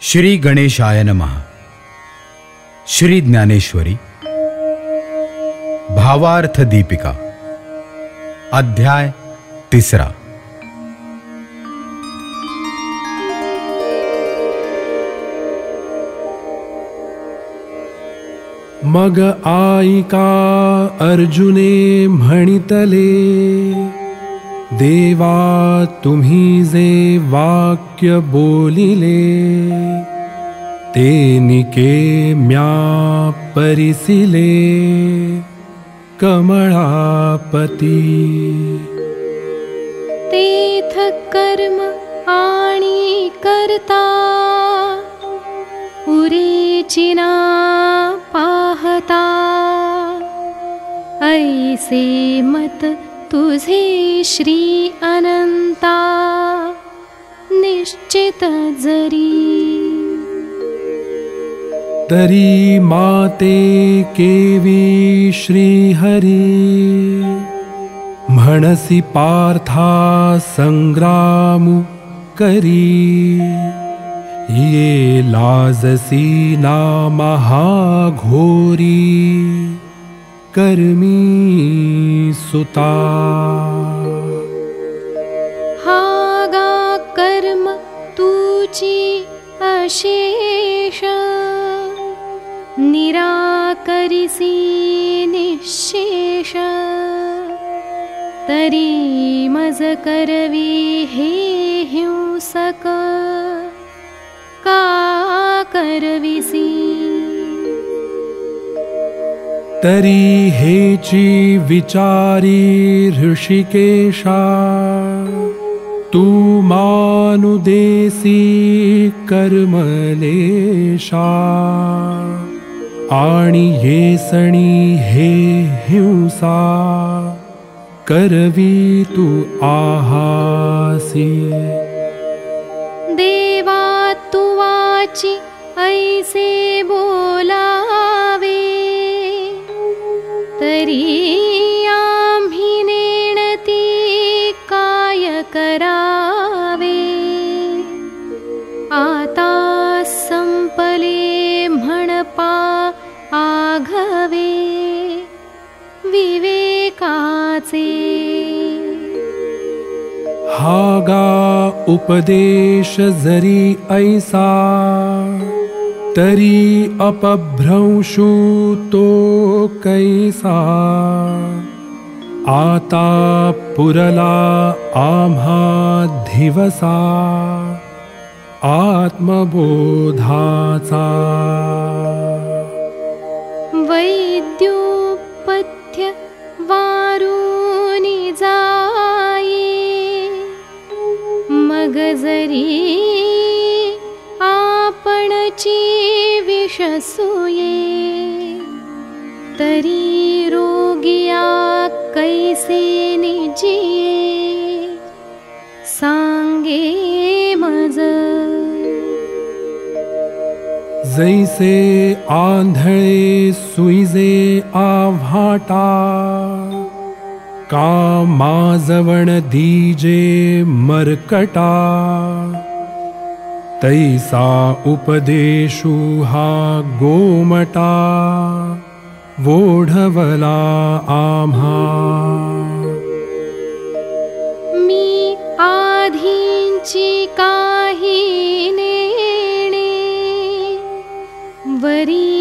श्री गणेशाय नमः। श्री ज्ञानेश्वरी। भावार्थ दीपिका। अध्याय तिसरा। मग आईका अर्जुने म्हणितले देवा तुम्ही जे वाक्य बोलिले ते निके म्या परिसिले कमळापती. तेथ कर्म आणि करता उरेचिना पाहता ऐसे मत तुझे श्री अनंता निश्चित जरी। तरी माते केवी श्रीहरी म्हणसी पार्था ये लाजसी ना महाघोरी कर्मी सुता। हागा कर्म तुची अशेष। निराकरिसी निशेष। तरी मज करवी हे हिंसक। का करविसी तरी हेची विचारी ऋषिकेशा तू कर्मलेशा। आणि येसणी हे हिंसा करवी तू आहासी। देवा तुवाची ऐसे बोलावे विवेकाचे हागा उपदेश जरी ऐसा तरी अपभ्रंशु तो कैसा. आता पुरला आम्हा धिवसा आत्मबोधाचा. वैद्योपथ्य मगजरी आपणची विषसूये तरी रोगिया कैसे निजिये सांगे मज। जैसे आंधळे सुईजे आव्हाटा का माजवण दीजे मरकटा। तैसा उपदेशु हा गोमटा। वोढवला आम्हा। मी आधींची काही नेणे। वरी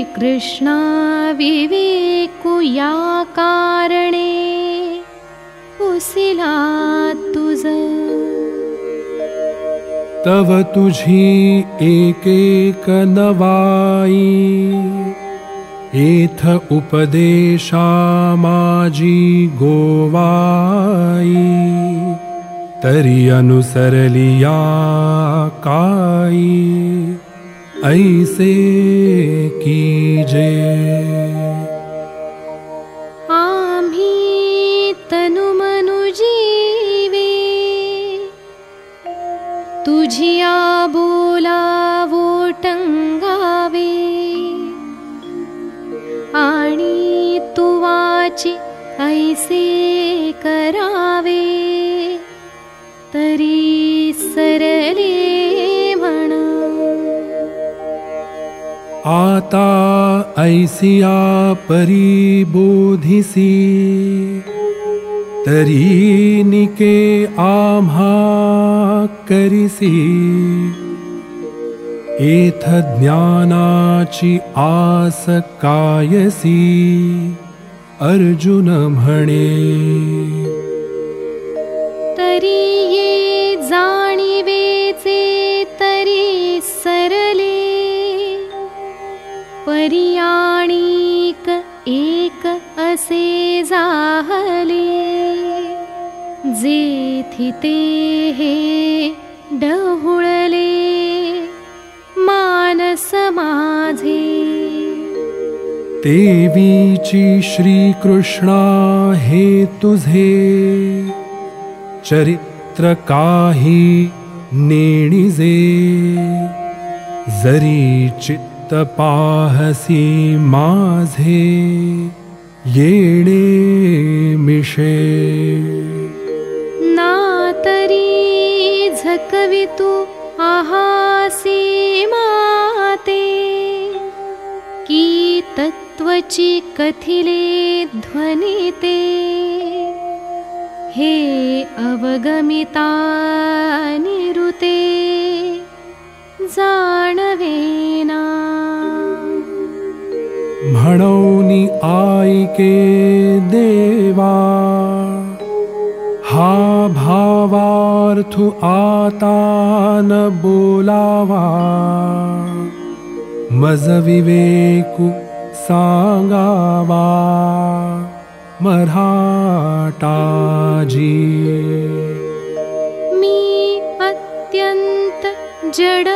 श्रीकृष्णा विवेकु या कारणे पुसिला तुझ। तव तुझी एक एक नवाई एथ उपदेशा माजी गोवाई तरी अनुसरलिया काई ऐसे कीजे। तुझिया बोलावो टंगावे। आणि तुवाची ऐसे करावे आता ऐसिया परी बोधिसी। तरी निके आम्हा करिसी। एथ ज्ञानाची आस कायसी। अर्जुन म्हणे। तरी ये परियाणिक एक असे जाहले जेथि ते हे डहुळले मानस माझे देवीची श्रीकृष्णा हे तुझे. चरित्र काही नेणिजे जरी चित्त पाहसी माझे येणे मिशे। ना तरी झकवितू आहासी माते। की तत्वची कथिले ध्वनिते। हे अवगमिता निरुते जाणवेना म्हणौनी आईके देवा। हा भावार्थु आता न बोलावा। मज विवेकु सांगावा मराठाजी मी अत्यंत जड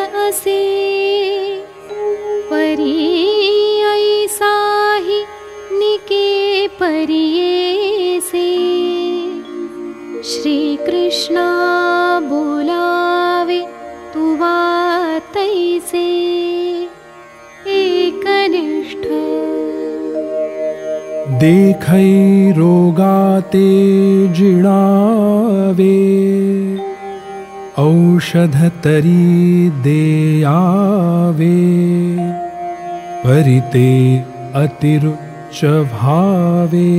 बोलावे देखै रोगाते जिणावे औषध तरी देयावे। परिते अतिरुच्च भावे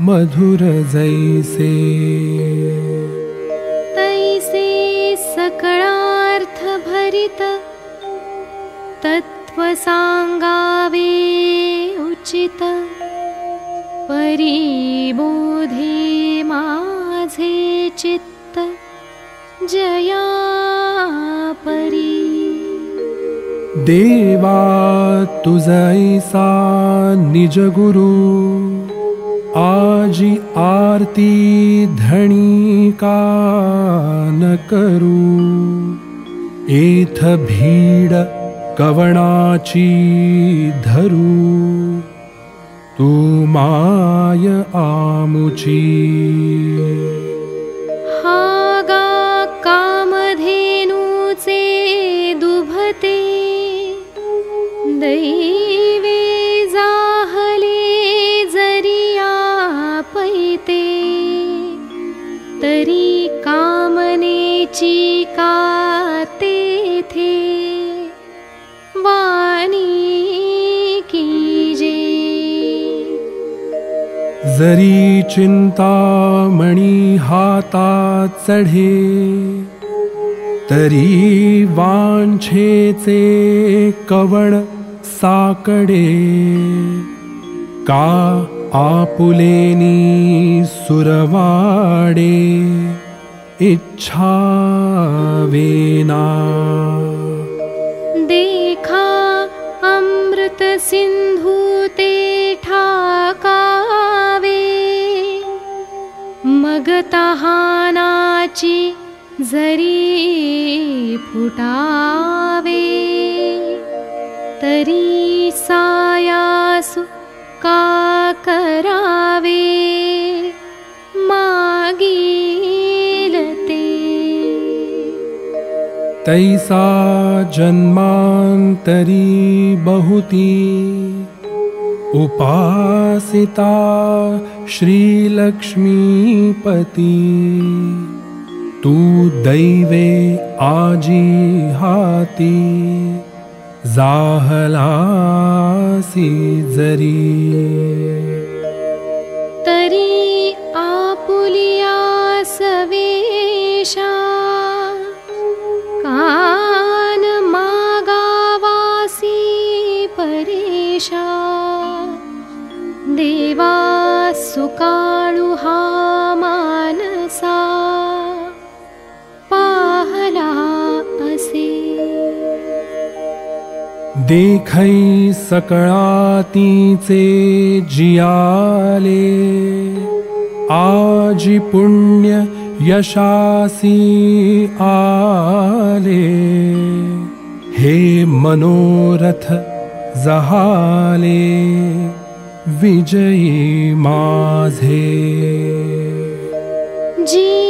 मधुर जैसे। तैसे सकळार्थ भरित तत्व सांगावे उचित परिबोधे माझे चित्त जया परी। देवा तुझैसा निज गुरु आजी आरती धणी का न करू। एथ भीड कवणाची धरू। तू माय आमुची जरी चिंतामणी हातात चढे तरी वांछेचे कवण साकडे. का आपुलेनी सुरवाडे इच्छा वेना देखा सिंधू तहानाची जरी फुटावे तरी सायासु का करावे? मागील ते तैसा जन्मांतरी बहुती उपासिता श्रीलक्ष्मीपति तू दैवे आजिहाति जाहलासी जरी। तरी आपुलिया सवेशा कान मागावासी परेशा देवा सुकाळुहा मानसा पाहला असे। देखै सकळातीचे जियाले आजि पुण्य यशासी आले। हे मनोरथ जहाले विजयी माझे जी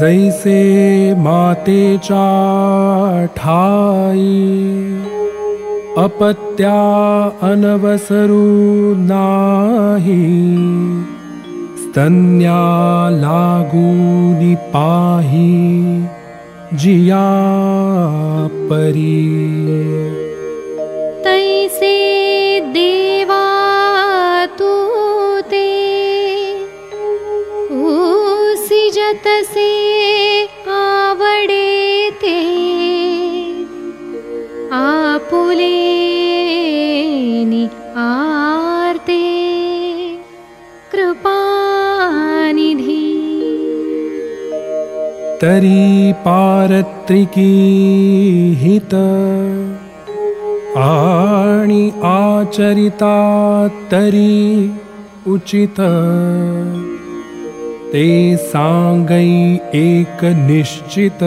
जैसे मातेच्या ठाई अपत्या अनवसरू नाही स्तन्या लागूनि पाही जिया परी। तैसे देवा तू ते ऊसी जतसे तरी पारत्रिकी हित। आणि आचरिता तरी उचित। ते सांगै एक निश्चित।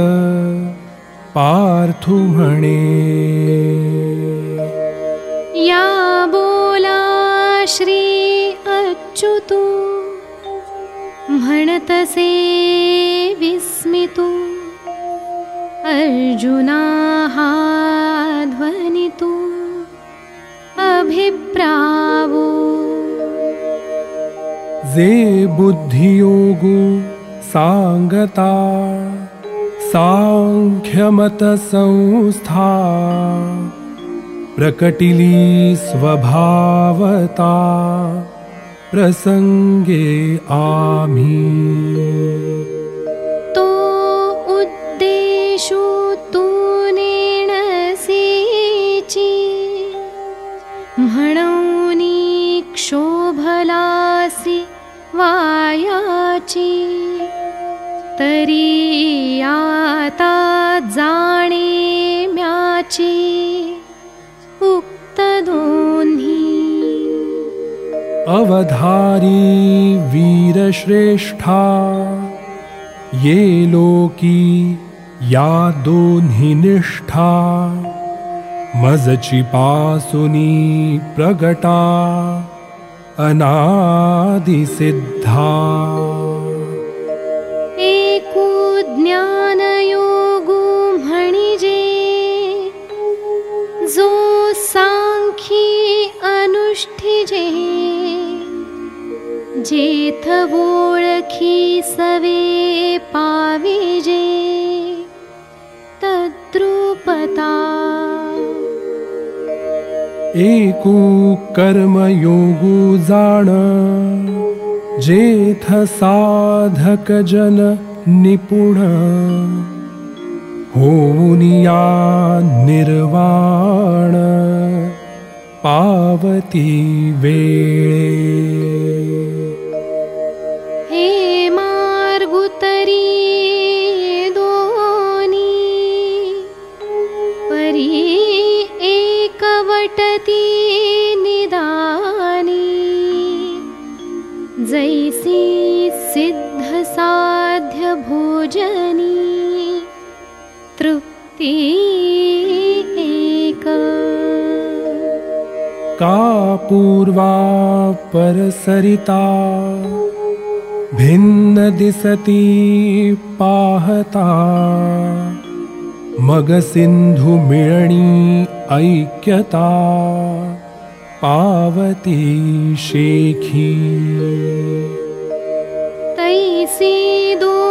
पार्थु म्हणे। या बोला श्री अच्युतू। म्हणतसे अर्जुना हा ध्वनितू अभिप्रावो। जे बुद्धियोगु सांगता सांख्यमत संस्था प्रकटिली स्वभावता प्रसंगे आम्ही वायाची तरी आता जाणे म्याची उक्त दोन्ही. अवधारी वीरश्रेष्ठा ये लोकी या दोन्ही निष्ठा मजची पासुनी प्रगटा अनादिसिद्धा। एकू ज्ञानयोगु म्हणिजे जो सांखी अनुष्ठिजे जेथ ओळखी सवे पाविजे तद्रुपता एकू कर्मयोगु जाण। जेथ साधक जन निपुण। होऊनिया निर्वाण। पावती वेळे। हे मार्गुतरी एक का पूर्वा परसरिता भिन्न दिसती पाहता मग सिंधु मिळणी ऐक्यता पावती शेखी। तैसी दोनीही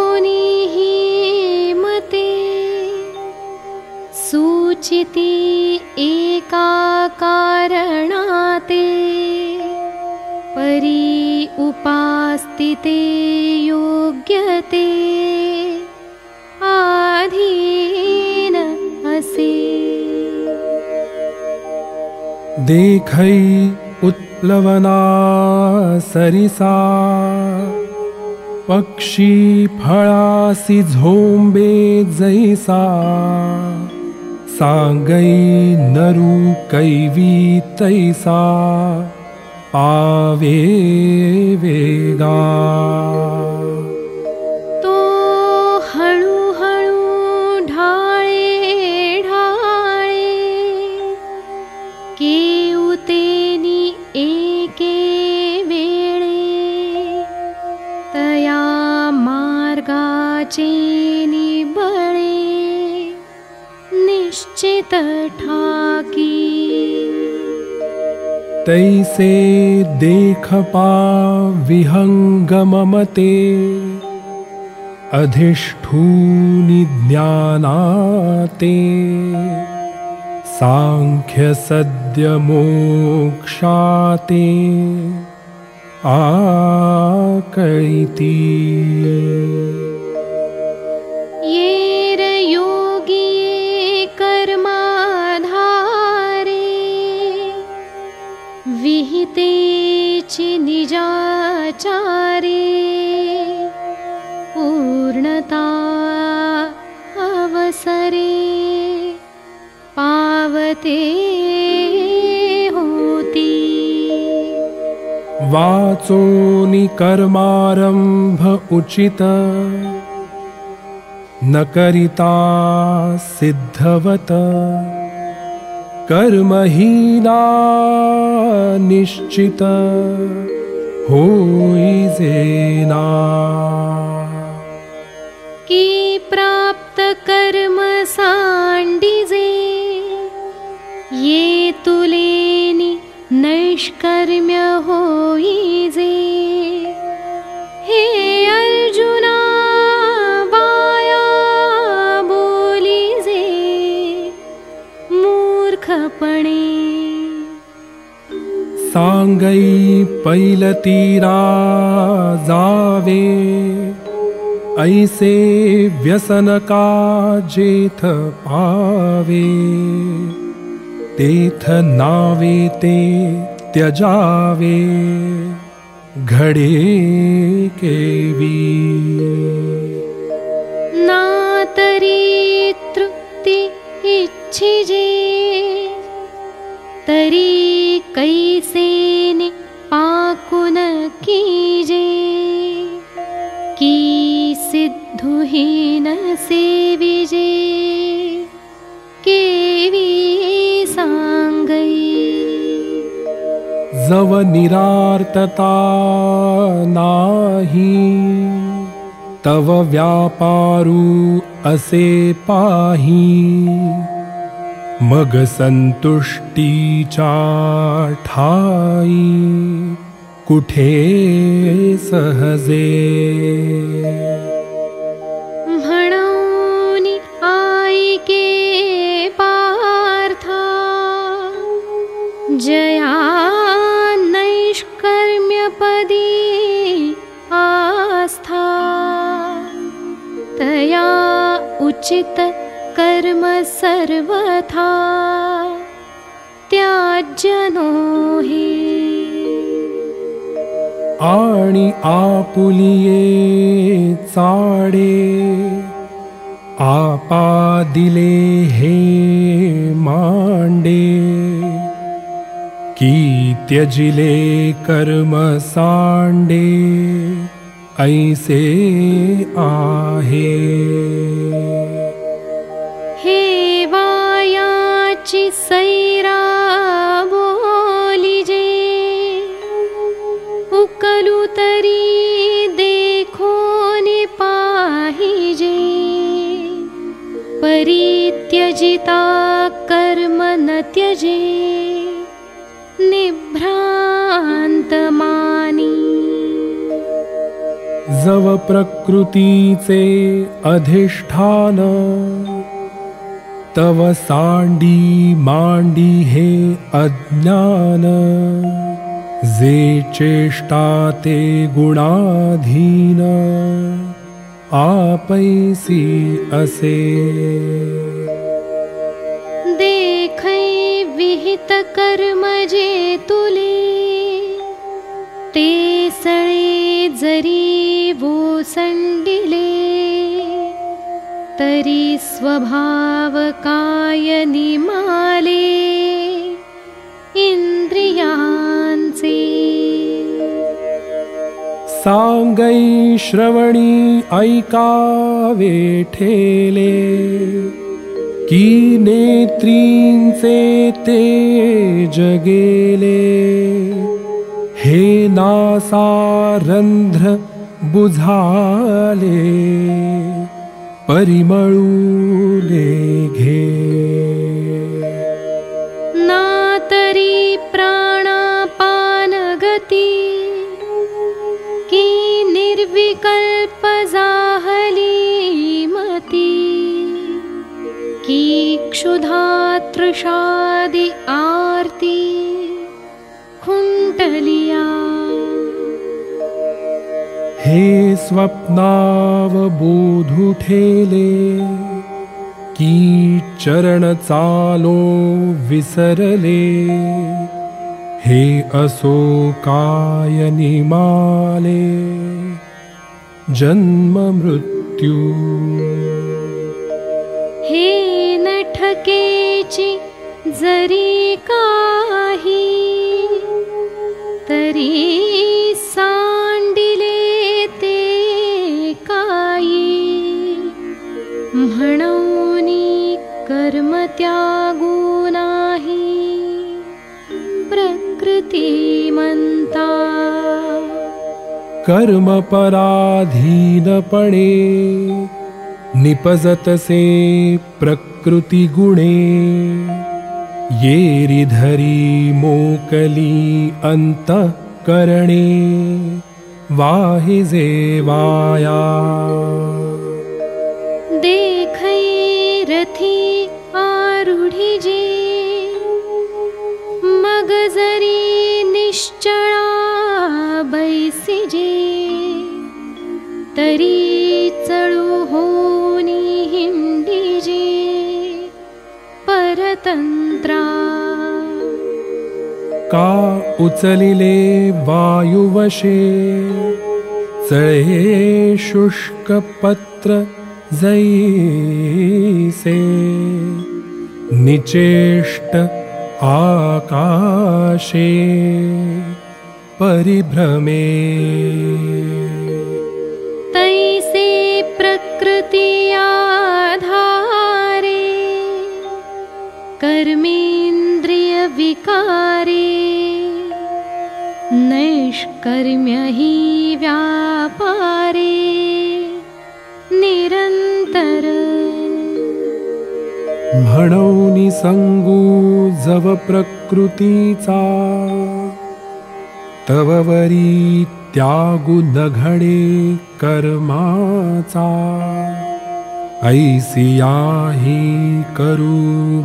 सूचिती एका कारणाते परी उपास्तिते योग्यते आधीन असे। देखै उत्प्लवना सरिसा पक्षी फळासी झोंबे जैसा सांगै नरू कैवी पावे वेगा तैसे देखपा विहङ्गममते अधिष्ठूनि ज्ञानाते। साङ्ख्यसद्यमोक्षाते आकैति। येर विहितेचि निजाचारे पूर्णता अवसरे पावते होती। वाचोनि कर्मारम्भ उचित। न करिता सिद्धवत कर्महीना निश्चित होइजेना की प्राप्त कर्म सांडिजे ये तुलेनि नैष्कर्म्य हे सांगै पैलतीरा जावे। ऐसे व्यसन का जेथ पावे। तेथ नावे ते त्यजावे। घडे केवी नातरी तृप्ति इच्छिजे तरी कैसेने पाकुन कीजे? की सिद्धुहीन सेविजे? केवी सांगई? जव निरार्तता नाही। तव व्यापारू असे पाही मग संतुष्टीच्या ठाई कुठे सहजे? आईके पार्था जया नैष्कर्म्यपदी आस्था तया उचित कर्म सर्वथा त्याज्यनो हि। आणि आपुलिये चाडे आपा दिले हे मांडे। की त्यजिले कर्म सांडे ऐसे आहे काची सैरा बोलिजे उकलू तरी देखो पाहिजे परित्यजिता कर्म न त्यजे। निभ्रान्तमानी जव प्रकृतीचे अधिष्ठान तव सांडी मांडी हे अज्ञान। जे चेष्टा ते गुणाधीन। आपैसी असे। देखै विहित कर्म जे तुले ते सळे जरी वो संडिले तरी स्वभाव काय निमाले इंद्रियांचे सांगै श्रवणी ऐकावे ठेले की ते जगेले। हे नासारंध्र बुझाले परिमळूले घे। ना तरी प्राणापानगती की निर्विकल्प जाहली मती की क्षुधा तृषादि आर्ती खुंटलिया हे स्वप्नावबोधु ठेले की चरण चालो विसरले। हे असो काय निमाले जन्म मृत्यू। हे नठकेची जरी काही तरी कर्म त्यागू नाही प्रकृती म्हणता कर्मपराधीनपणे निपजतसे प्रकृतिगुणे। येरिधरी मोकली अन्तःकरणे। वाहिजे वाया तरी चळू होनी हिंडीजे परतंत्रा। का उचलिले वायुवशे चळे शुष्कपत्र जैसे। निचेष्ट आकाशे परिभ्रमे कर्मेन्द्रिय विकारे नैष्कर्म्य हि व्यापारे निरन्तर। संगू जव प्रकृतीचा तव वरी त्यागु न घडे कर्माचा ऐसियाही करू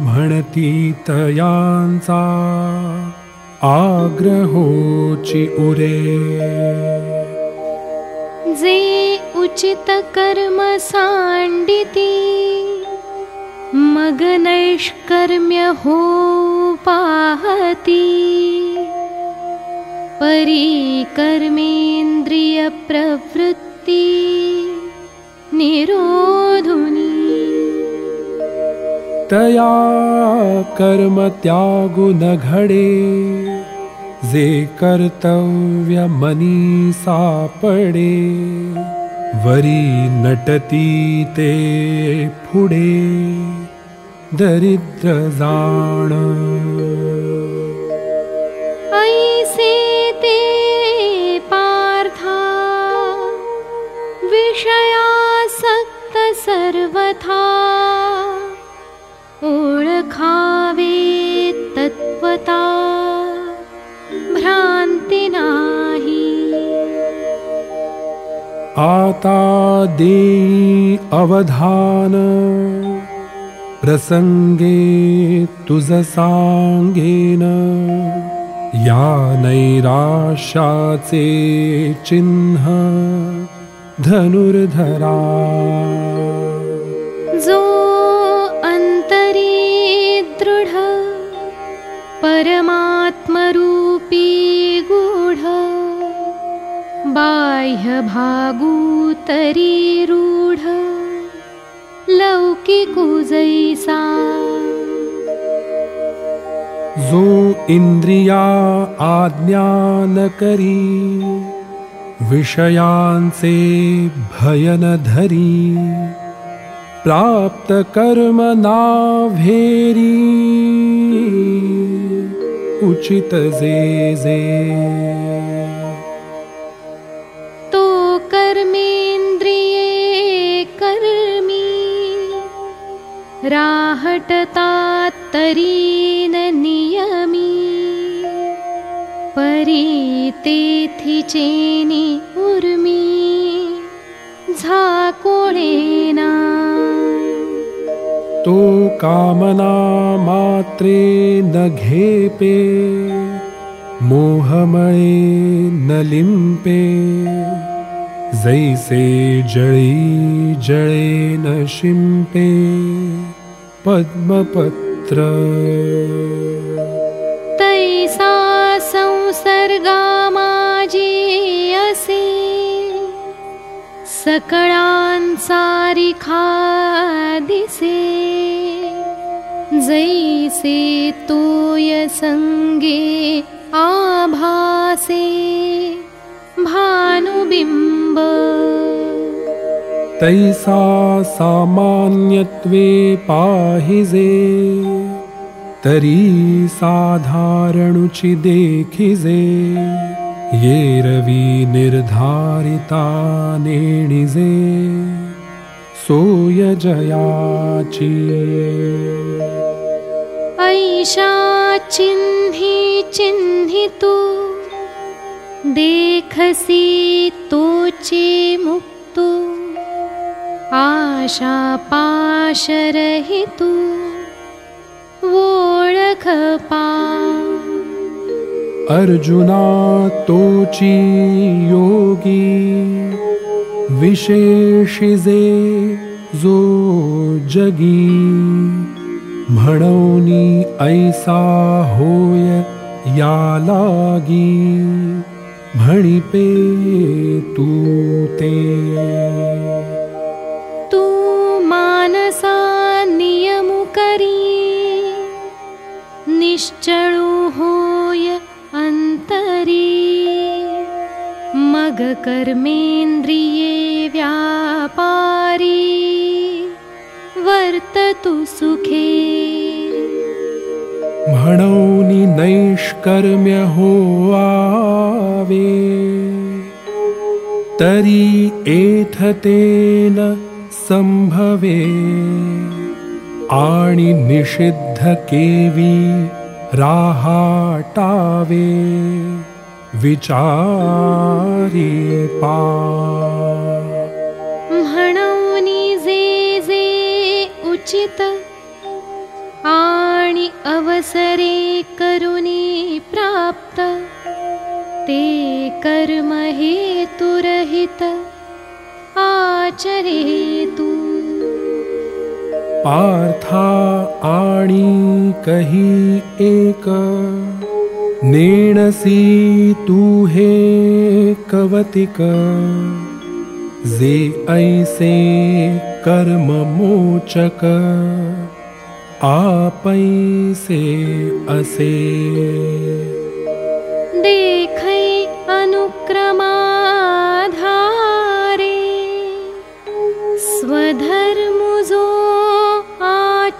म्हणती तयांचा आग्रहोची उरे। जे उचित कर्म सांडिती मग नैष्कर्म्य हो पाहती। परी कर्मेन्द्रिय प्रवृत्ती निरोधुनी। तया कर्म त्यागु न घडे। जे कर्तव्य मनी सापडे वरी नटती ते पुढे। दरिद्रजाण ऐसे सर्वथा ओळखावे तत्त्वता भ्रान्ति नाही। आता देई अवधान प्रसङ्गे तुज साङ्गेन या नैराशाचे चिह्न धनुर्धरा। जो अन्तरी दृढ परमात्मरूपी गूढ बाह्यभागूतरी रूढ लौकिकुजैसा। जो इंद्रिया आज्ञान करी विषयांचे भयन धरी प्राप्त कर्म नाभेरी उचित जे जे तो कर्मेन्द्रिये कर्मी राहटतात्तरीन नियमी परी चेनी उर्मी झाकोळेना। तो कामना मात्रे न घेपे मोहमळे न लिम्पे। जैसे जळी जळे न शिंपे पद्मपत्र। तैसा संसर्गा माझी असे सकळांसारिखा दिसे जैसे संगे आभासे भानुबिंब तैसा सामान्यत्वे पाहिजे तरी साधारणुचि देखिजे। ये रवी निर्धारिता नेणिजे। सोय जयाची ऐशा चिन्हि चिन्हितु देखसि तोचे मुक्तु। आशा पाशरहितु अर्जुना तोची योगी विशेषिजे जो जगी। म्हणौनी ऐसा होय या लागी। म्हणिपे तू ते। तू मानसा निश्चळु होय अन्तरी। मग कर्मेन्द्रिये व्यापारी। वर्ततु सुखे। म्हणौनी नैष्कर्म्य हो आवे तरी एथतेन संभवे आणि निषिद्ध केवी राहाटावे विचारी पा। जे जे उचित आणि अवसरे करुनी प्राप्त ते कर्म हेतुरहित आचरेतु पार्था आणि कही एक। नेणसी तू हे कवतिक। जे ऐसे कर्म मोचक। आपैसे असे। देखै अनुक्रमाधारे। स्वधर्मुजो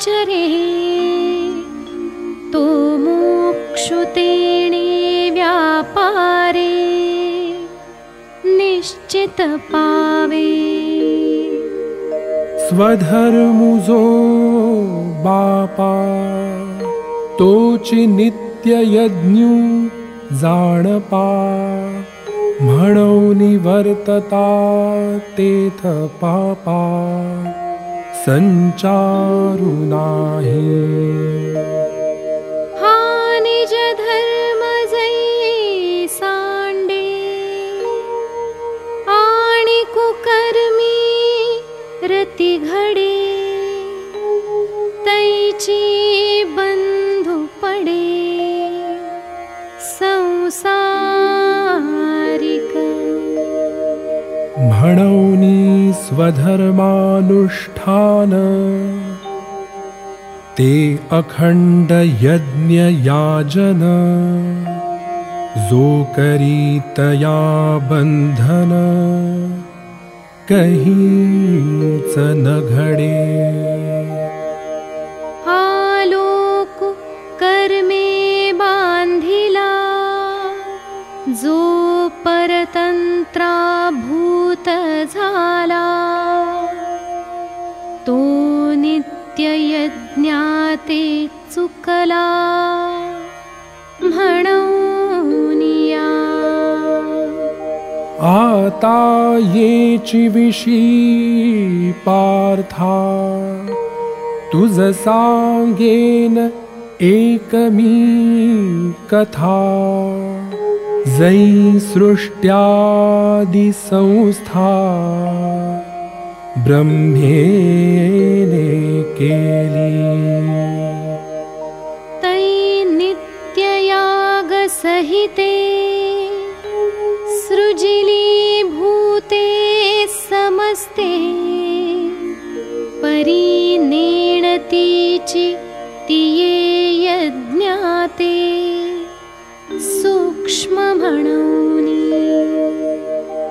रे तु मुक्षुतेणे व्यापारे निश्चित पावे। स्वधर्मुजो बापा तोचि नित्ययज्ञु जाणपा म्हणौनि वर्तता तेथ पापा। संचारु नाही। हा निज धर्म जै सांडे आणि कुकर्मी रती घडे। तैची बंधु पडे। संसारिक स्वधर्मानुष्ठान। ते अखंड यज्ञ याजन जो करीतया बंधन कहीच न घडे चुकला म्हणूनिया आता येची विशी पार्था तुझ सांगेन एकमी कथा। जै सृष्ट्यादि संस्था ब्रह्मेने केली नित्ययागसहिते सृजिली भूते समस्ते परिनेणतीचि तिये यज्ञाते सूक्ष्म म्हणूनी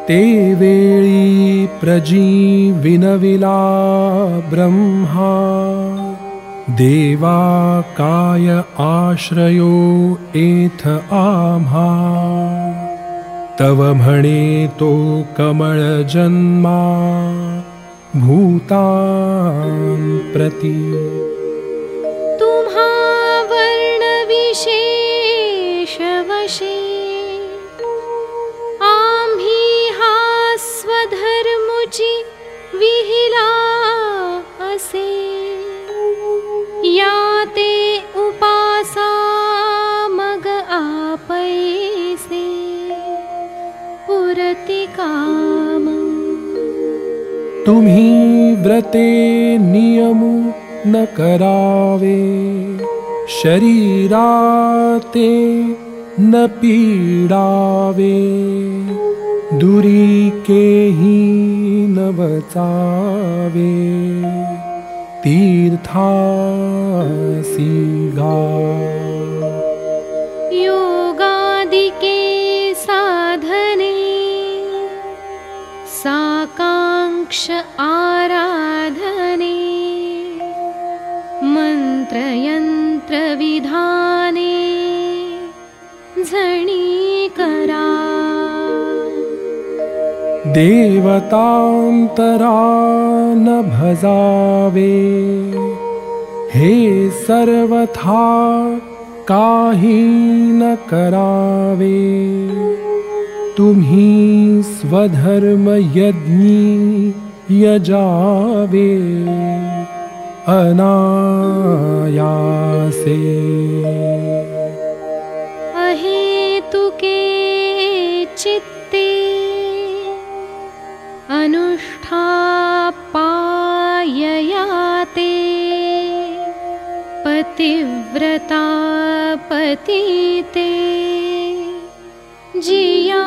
ते वेळी प्रजीविनविला ब्रह्मा देवा काय आश्रयो एथ आम्हा। तव म्हणे तो कमळ जन्मा भूतान प्रती। तुम्हा वर्णविशेषवशे आम्ही हा स्वधर्मुची विहिला असे या ते उपासा मग आपैसे पुरती काम। तुम्ही व्रते नियमु न करावे शरीराते न पीडावे दुरी केही न बचावे तीर्थासी गा योगादिके साधने साकाङ्क्ष आराधने मन्त्रयन्त्रविधाने झणी देवतान्तरा न भजावे हे सर्वथा काही न करावे तुम्ही स्वधर्म यज्ञी यजावे। अनायासे अनुष्ठापाययाते पतिव्रता पतिते जिया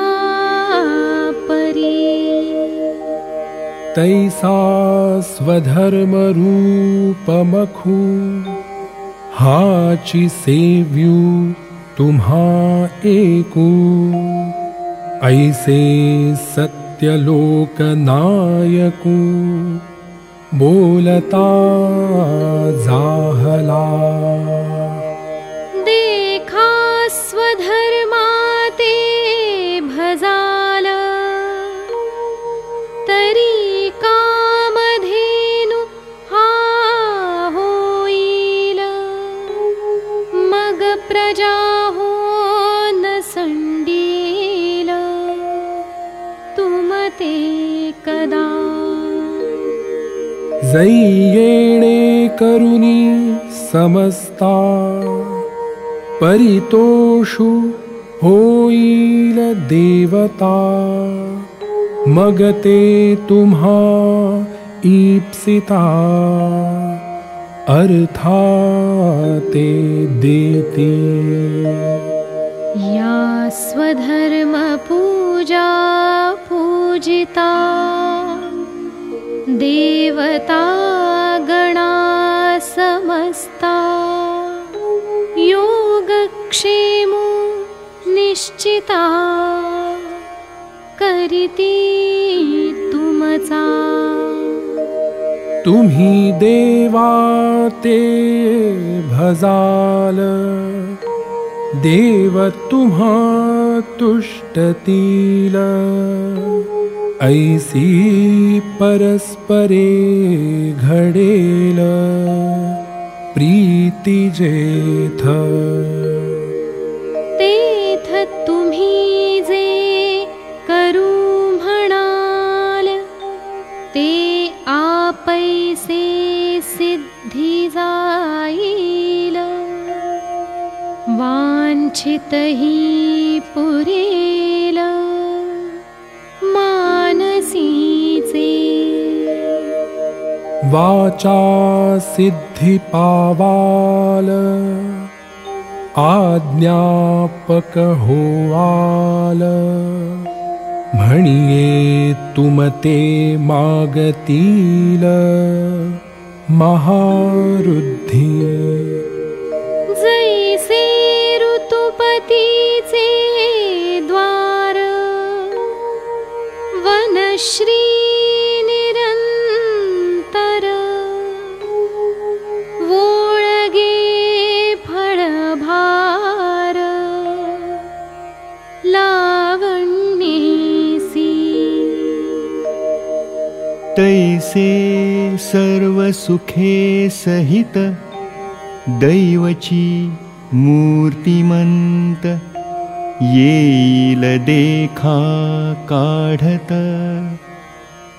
परी तैसा स्वधर्मरूपमखु हाचि सेव्यू तुम्हा एकू। ऐसे सत्यलोकनायकू बोलता जाहला जैयेणे करुणी समस्ता परितोषु होईल देवता। मगते तुम्हा ईप्सिता अर्था ते देती। या स्वधर्मपूजा पूजिता देवता गणा समस्ता योगक्षेमो निश्चिता। करिती तुम्ही देवा ते भजाल। देव तुम्हा तुष्टतील ऐसी परस्परे घडेल प्रीती जेथ। तेथ तुम्ही जे करू म्हणाल ते आपैसे सिद्धी जाईल। वाञ्छितही पुरेल वाचा सिद्धि पावाल आज्ञापक होवाल म्हणिये तुमते मागतील महारुद्धी सर्वसुखे सहित दैवची मूर्तिमंत येईल देखा काढत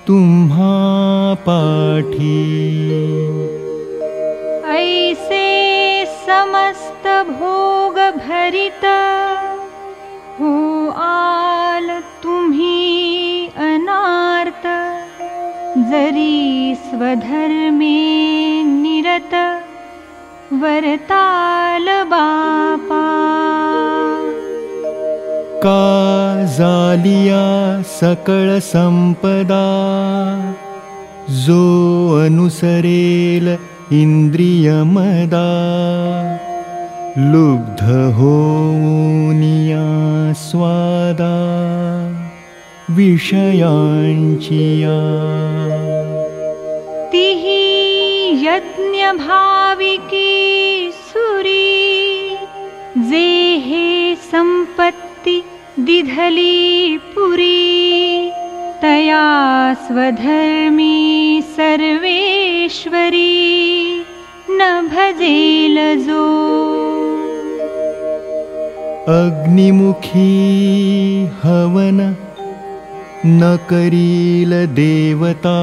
तुम्हा पाठी। ऐसे समस्त भोग भरित हो आल जरी स्वधर्मे निरत वरताल बापा। का जालिया सकळ संपदा? जो अनुसरेल इंद्रियमदा लुब्ध होनिया स्वादा विषयांचिया तिही यज्ञ भाविकी सुरी जे हे संपत्ती दिधली पुरी तया स्वधर्मी सर्वेश्वरी न भजेल जो अग्निमुखी हवन न करील देवता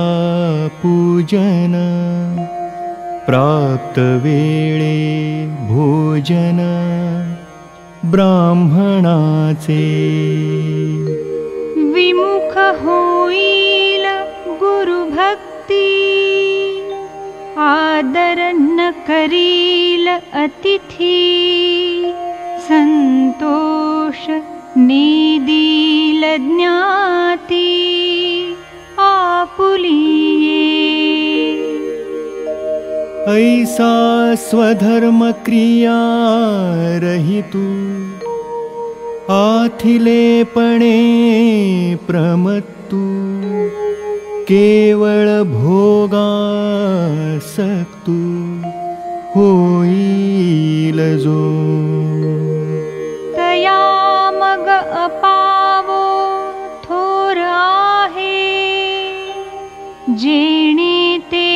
पूजन। प्राप्त वेळे भोजन। ब्राह्मणाचे। विमुख होईल गुरुभक्ती। आदर न करील अतिथी। संतोष आपुलिये। ऐसा स्वधर्म क्रिया रहितू। आथिलेपणे प्रमत्तू। केवळ भोगा अपावो थोर जेणे ते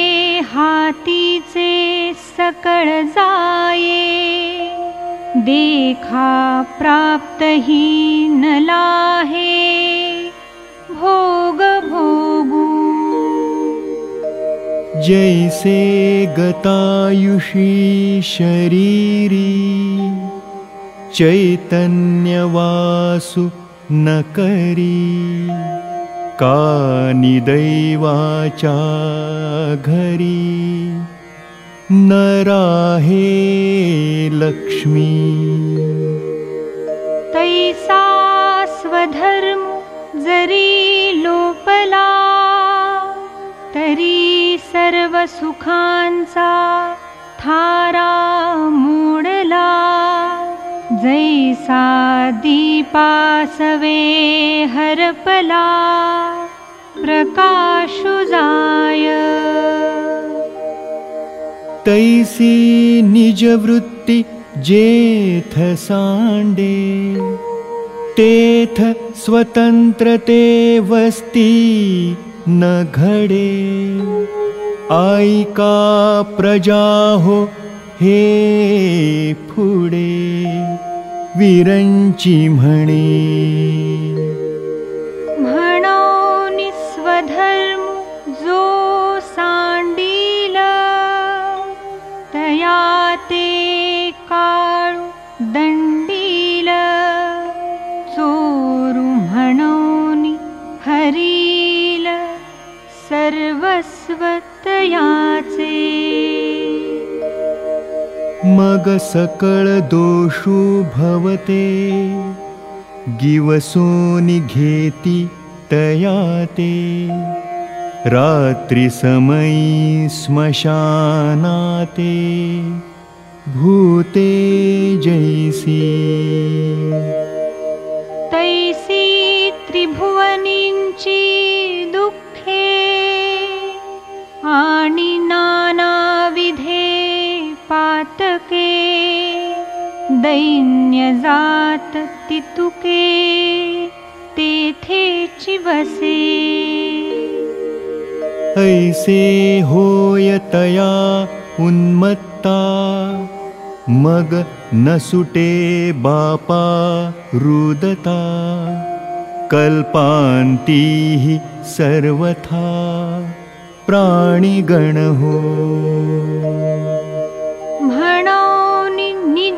हातीचे सकळ जाये देखा प्राप्त ही न लाहे भोग भोगू। जैसे गतायुषी शरीरी चैतन्यवासु न करी। कानि दैवाचा घरी। न राहे लक्ष्मी। तैसा स्वधर्म जरी लोपला। तरी सर्व सुखांचा थारा मोडला जैसा दीपासवे हरपला प्रकाशु जाय। तैसी निजवृत्ति जेथ सांडे तेथ स्वतंत्रते वस्ती न आईका प्रजा हो हे फुडे म्हणे म्हणून स्वधर्म जो सांडील तया ते काळू दंडील चोरू म्हणून हरील सर्वस्व मग सकळ दोषू भवते। गिवसोनि घेती तयाते। रात्रि समयी स्मशानाते। भूते जैसी। तैसी त्रिभुवनींची दुःखे। आणि दैन्य जात तितुके तेथेची वसे ऐसे होय तया उन्मत्ता मग न सुटे बापा रुदता। कल्पान्तीः सर्वथा प्राणिगण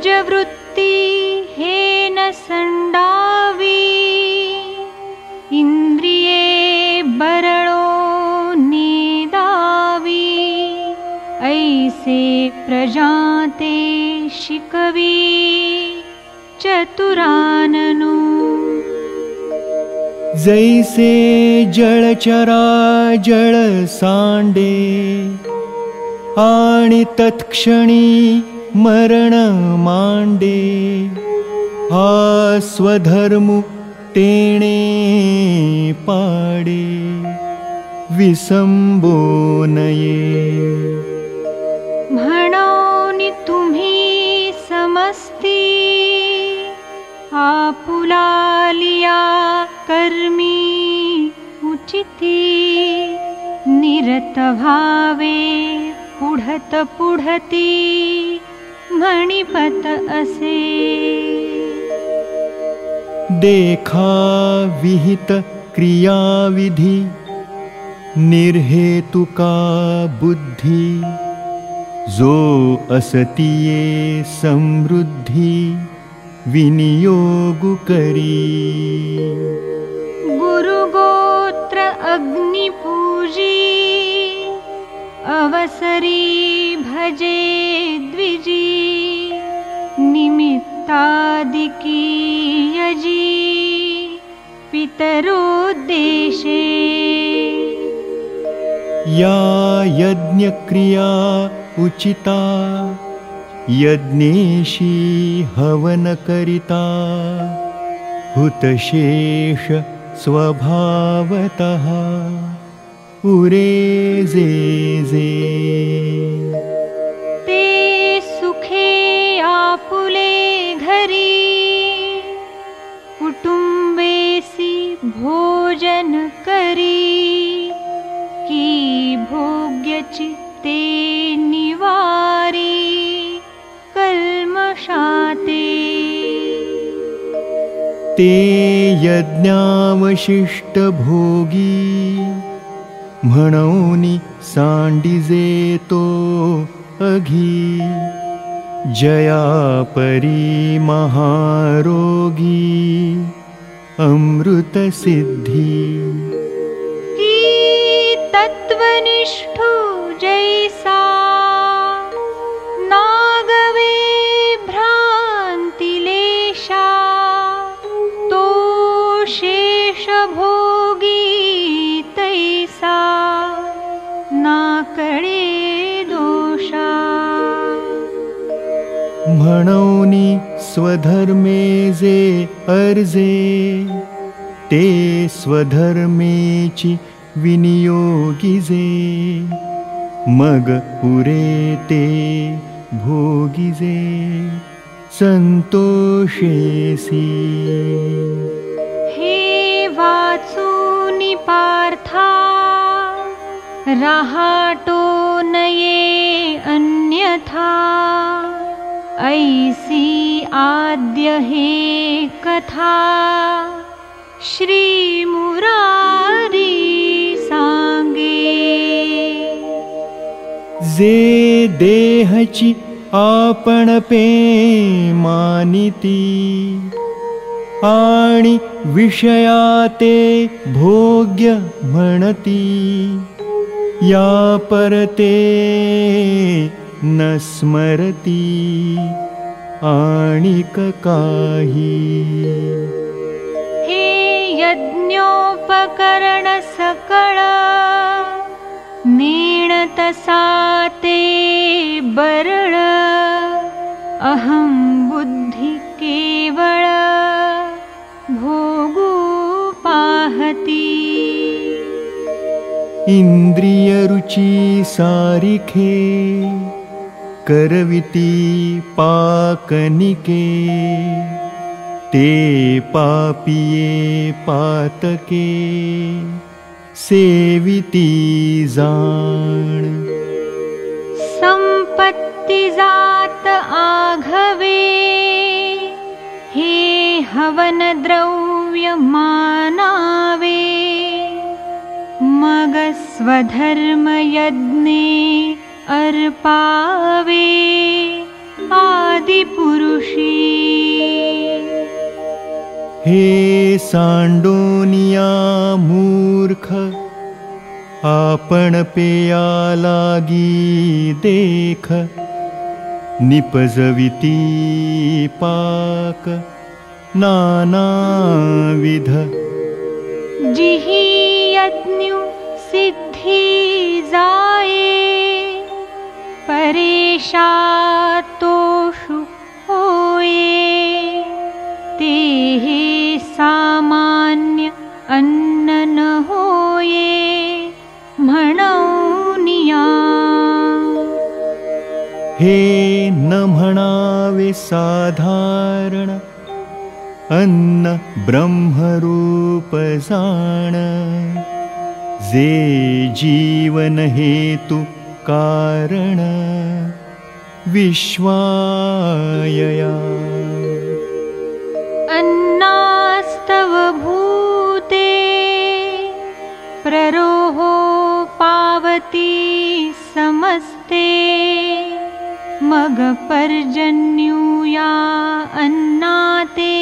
निजवृत्ती हे न संडावी इंद्रिये बरळो नेदावी। ऐसे प्रजाते शिकवी। चतुराननु। जैसे जळचरा जळ सांडे आणि तत्क्षणी मरण मांडे हा स्वधर्म तेणे पाडे विसंबो नये। म्हणून तुम्ही समस्ती आपुलालिया कर्मी उचिती निरत भावे पुढत पुढती मणिपत असे। देखा विहित क्रियाविधी निर्हेतुका बुद्धी जो असतिये समृद्धी विनियोगु करी। गुरुगोत्र अग्निपूजी अवसरी भजे द्विजी निमित्तादिकी यजी पितरोद्देशे। या यज्ञक्रिया उचिता यज्ञेशी हवन करिता हुतशेष स्वभावतः उरे जे जे ते सुखे आपुले घरी कुटुंबेसी भोजन करी। की भोग्य चित्ते निवारी कल्मषाते ते यज्ञावशिष्टभोगी सांडिजे तो अघी। जया परी महारोगी अमृतसिद्धी। तत्त्वनिष्ठु म्हणौनि स्वधर्मे जे अर्जे ते स्वधर्मेची विनियोगिजे मग पुरे ते भोगिजे संतोषेसी हे वाचूनि पार्था रहाटो नये अन्यथा ऐसी आद्य हे कथा श्रीमुरारी सांगे। जे देहची आपण पे मानिती आणि विषयाते भोग्य म्हणती या परते न स्मरती आणिक काही। हे यज्ञोपकरण सकळ नीणतसा ते बरळ अहं बुद्धि केवळ भोगू पाहती। इंद्रियरुची सारिखे करविती पाकनिके ते पापिये पातके सेविती जाण। संपत्ति जात आघवे हे हवन द्रव्य मानावे मग स्वधर्म यज्ञे अर्पावे आदिपुरुषी। हे सांडोनिया मूर्ख आपण पेया लागी देख निपजविती पाक नानाविध। जिहि यज्ञु सिद्धि जाये परेशा तोषु होये। तेहे सामान्य अन्न न होये म्हणौनिया हे न म्हणावे साधारण अन्न ब्रह्मरूप जाण जे जीवन हेतु कारण विश्वायया। अन्नास्तव भूते प्ररोहो पावती समस्ते मग पर्जन्यूया अन्नाते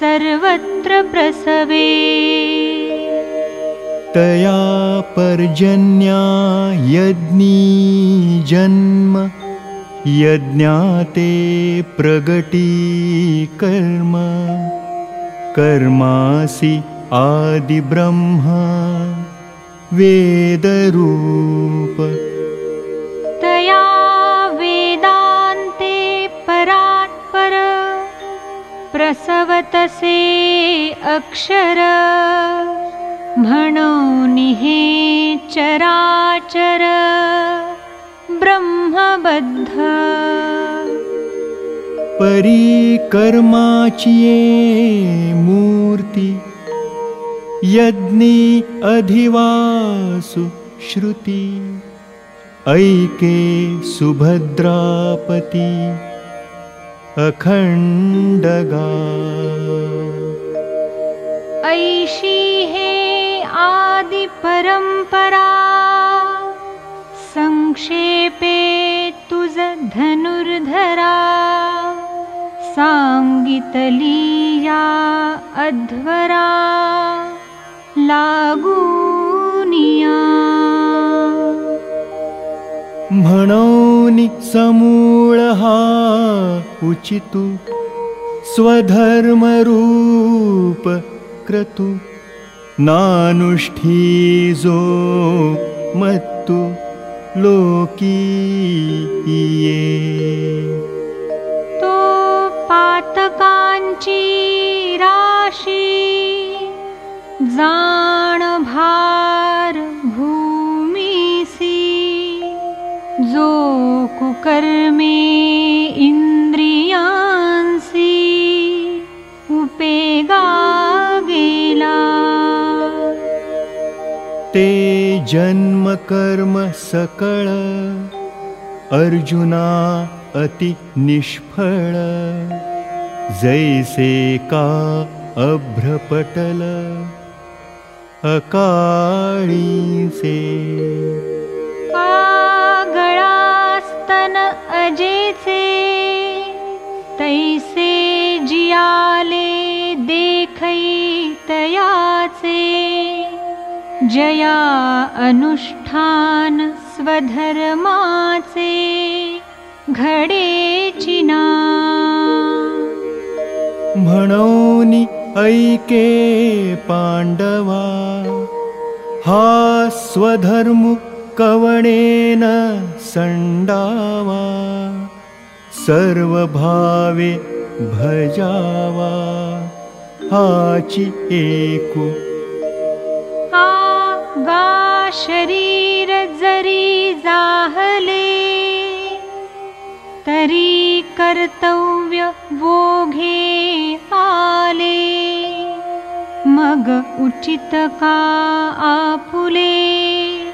सर्वत्र प्रसवे तया पर्जन्या यज्ञी जन्म यज्ञाते प्रगटी कर्म कर्मासि आदिब्रह्म वेदरूप। तया वेदान्ते परात्पर प्रसवतसे अक्षर परिकर्माची ये मूर्ती यज्ञी अधिवासु श्रुती ऐके सुभद्रापती अखण्डगा। ऐशी हे आदि परंपरा संक्षेपे तुझ धनुर्धरा सांगितलिया अध्वरा लागूनिया। म्हणौनि समूळ हा उचितु स्वधर्मरूप क्रतु नानुष्ठीजो मत्तु लोकी ये तो पातकांची राशी जाण भार भूमीसी जो कुकर्मे इंद्रियांसी उपेगा गेला। ते जन्म कर्म सकळ अर्जुना अति निष्फळ जैसे का अभ्रपटल अकाळीसे कागळास्तन अजेचे तैसे जियाले देखै तयाचे जया अनुष्ठान स्वधर्माचे घडे चिना म्हणौनि ऐके पाण्डवा हा स्वधर्मु कवणेन सण्डावा सर्वभावे भजावा हाचि एकु आ गा शरीर जरी जाहले कर्तव्य वोघे आले। मग उचित का आपुले?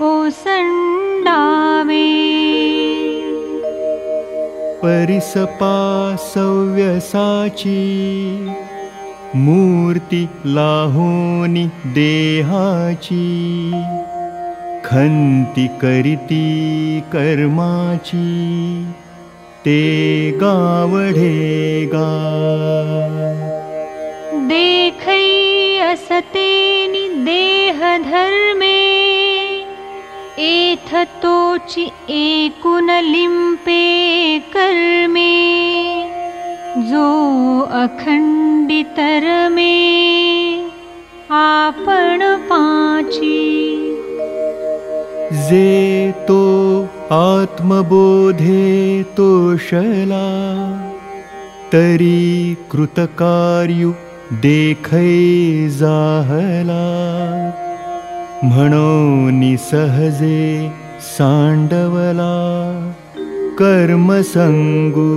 ओसंडावे परिसपासव्यसाची मूर्ति लाहोनि देहाची खन्ति करिती कर्माची ते गावढे गा। देखै असतेनि देह धर्मे एथ तोचि एकून लिंपे कर्मे जो अखंडितर में आपण पाची। जे तो आत्मबोधे तोषला तरी कृतकार्यु देखै जाहला। म्हणून सहजे सांडवला कर्मसंगू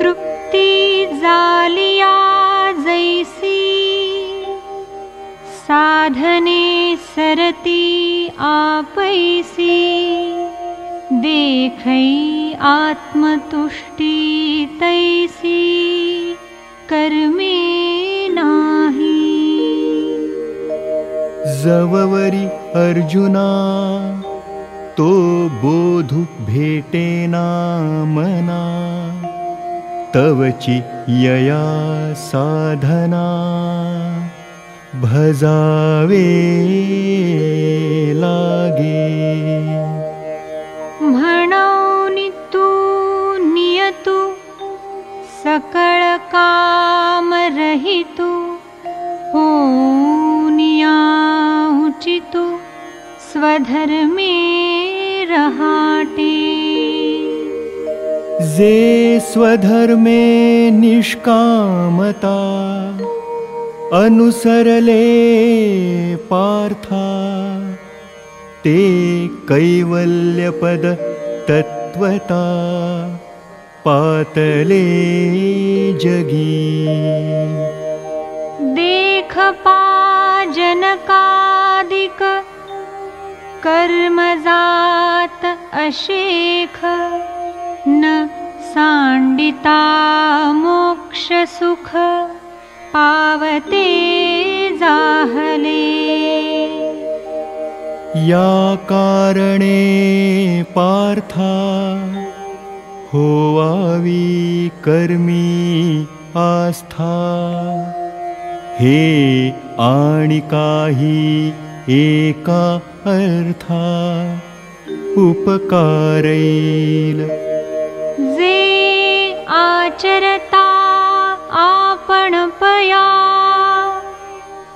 तृप्ती जालिया जैसी साधने सरती आपैसी देखै आत्मतुष्टी तैसी कर्मे नाही। जववरी अर्जुना तो बोधु भेटेना मना तवची यया साधना। भजावे लागे सकळ काम रहितु हो उचितु स्वधर्मे रहाटे। जे स्वधर्मे निष्कामता अनुसरले पार्था ते कैवल्यपद तत्त्वता पातले जगी। देख जनकादिक कर्मजात अशेख। न सांडिता मोक्षसुख पावते जाहले। या कारणे पार्था होवावी कर्मी आस्था। एका अर्था। उपकारैल। जे आचरता आपणपया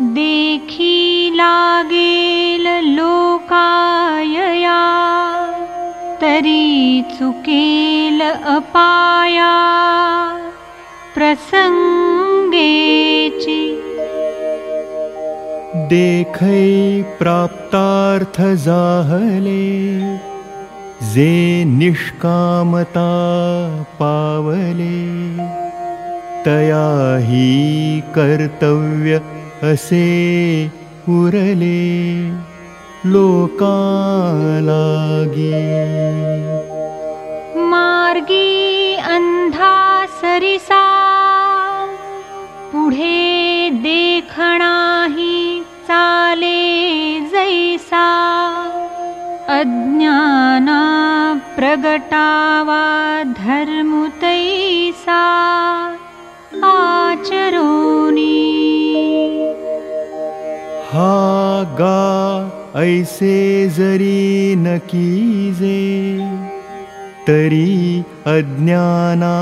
देखी लागेल लोकायया तरी अपाया प्रसंगेची देखै प्राप्तार्थ जाहले जे निष्कामता पावले। तयाही कर्तव्य असे उरले लोकालागी मार्गी अंधा सरिसा। पुढे देखणाही चाले जैसा। अज्ञाना प्रगटावा धर्मुतैसा आचरोनी। हा गा ऐसे जरी नकीजे तरी अज्ञाना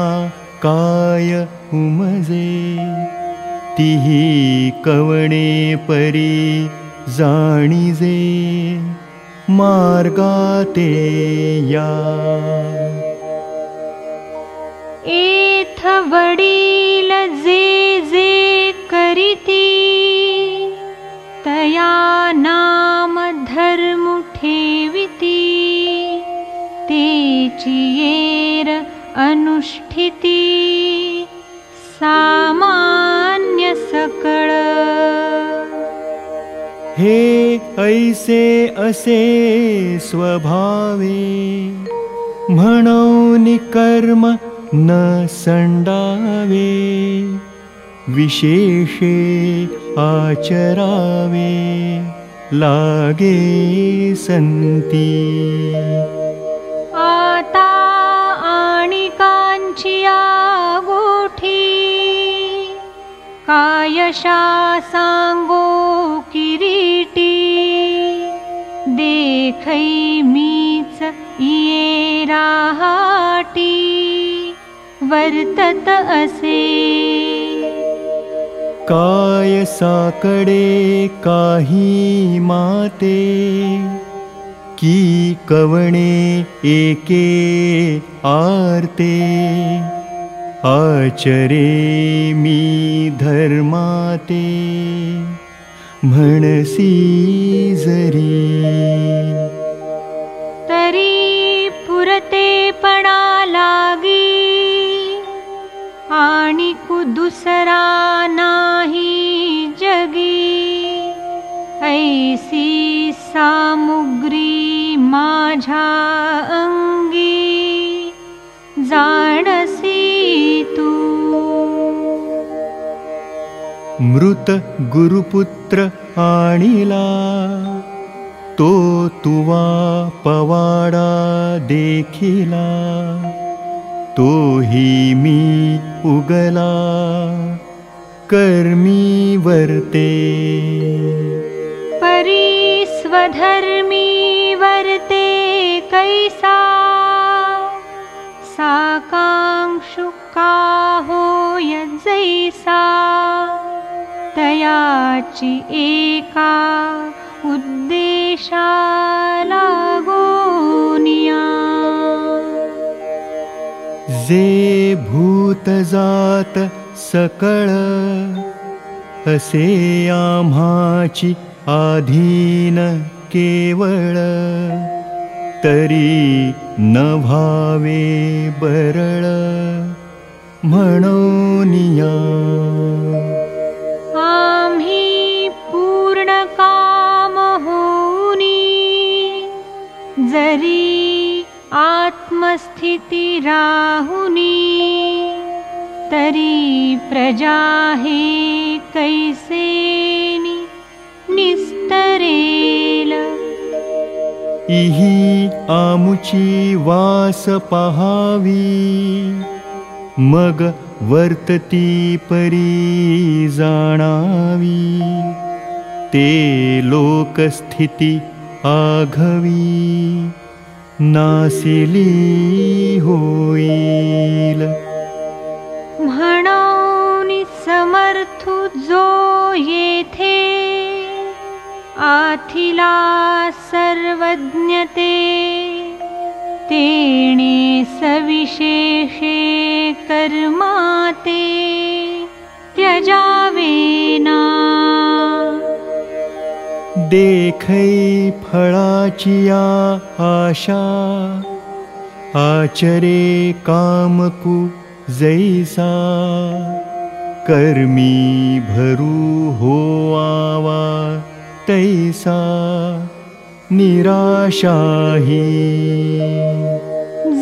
काय उमजे तिही कवणे परी जाणीजे। मार्गाते या। एथ वडील जे जे करीती तया नाम धर्म ठेविती तेची येर अनुष्ठिती सामान्य सकळ हे ऐसे असे स्वभावे म्हणून कर्म न संडावे विशेषे आचरावे लागे आणिकांचिया गोठी कायशा सांगो किरीटी. देखै मीच ये राहाटी. वर्तत असे. काय साकडे काही माते की कवणे एके आरते। आचरे मी धर्माते। म्हणसी जरी। तरी पुरतेपणा लागी। आणि दुसरा नाही जगी। ऐसी सामुग्री माझ्या अंगी जाणसी तू. मृत गुरुपुत्र आणिला तो तुवा पवाडा देखिला तोही मी उगला कर्मी वर्ते. परी स्वधर्मी वर्ते कैसा? साकांक्षुका होय जैसा तयाची एका उद्देशा लागोनिया जे भूत जात सकळ असे आम्हाची आधीन केवळ तरी न भावे बरळ. म्हणोनिया आम्ही पूर्ण काम होऊनी जरी आत्मस्थिती राहुनी तरी प्रजा हे कैसेनी निस्तरेल इही आमुची वास पहावी मग वर्तती परी जाणावी। ते लोकस्थिती आघवी। नासिली होईल। म्हणून समर्थू जो येथे आथिला सर्वज्ञते तेणे सविशेषे कर्माते त्यजावेना देखै फळाचिया आशा आचरे कामकु जैसा कर्मी भरू हो आवा तैसा निराशाही।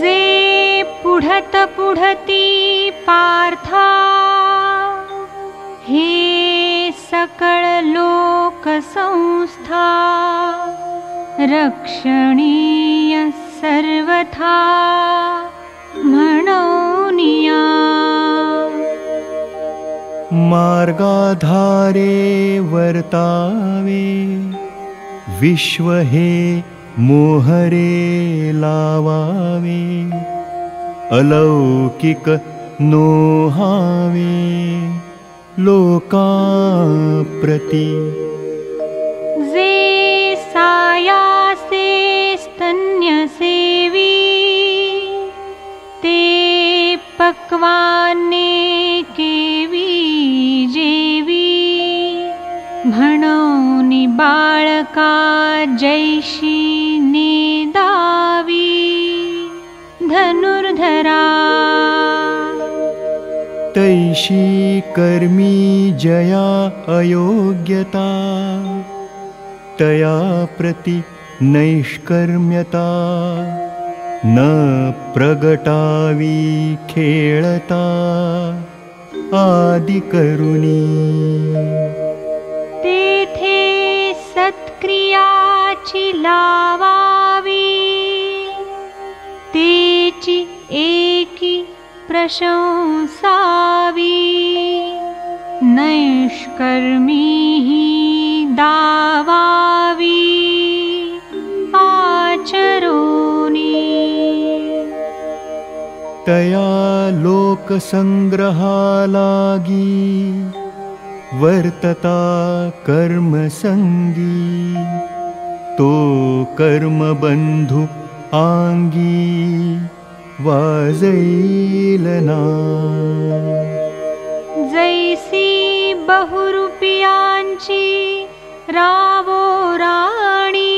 जे पुढत पुढती पार्था हे सकळ लोकसंस्था रक्षणीय सर्वथा म्हणोनिया मार्गाधारे वर्तावे। विश्व हे मोहरे लावावे। अलौकिक नोहावे। लोका बाळका जैशी नेदावी धनुर्धरा। तैषी कर्मी जया अयोग्यता। तया प्रति नैष्कर्म्यता। न प्रगटावी खेळता। आदिकरुणी लावावी। तेची एकी प्रशंसावी। नैष्कर्मी ही दावावी। आचरोनी। तया लोकसङ्ग्रहालागी वर्तता कर्मसङ्गी तो कर्मबन्धु आङ्गी वाजैलना जैसी बहुरूपियांची रावो राणी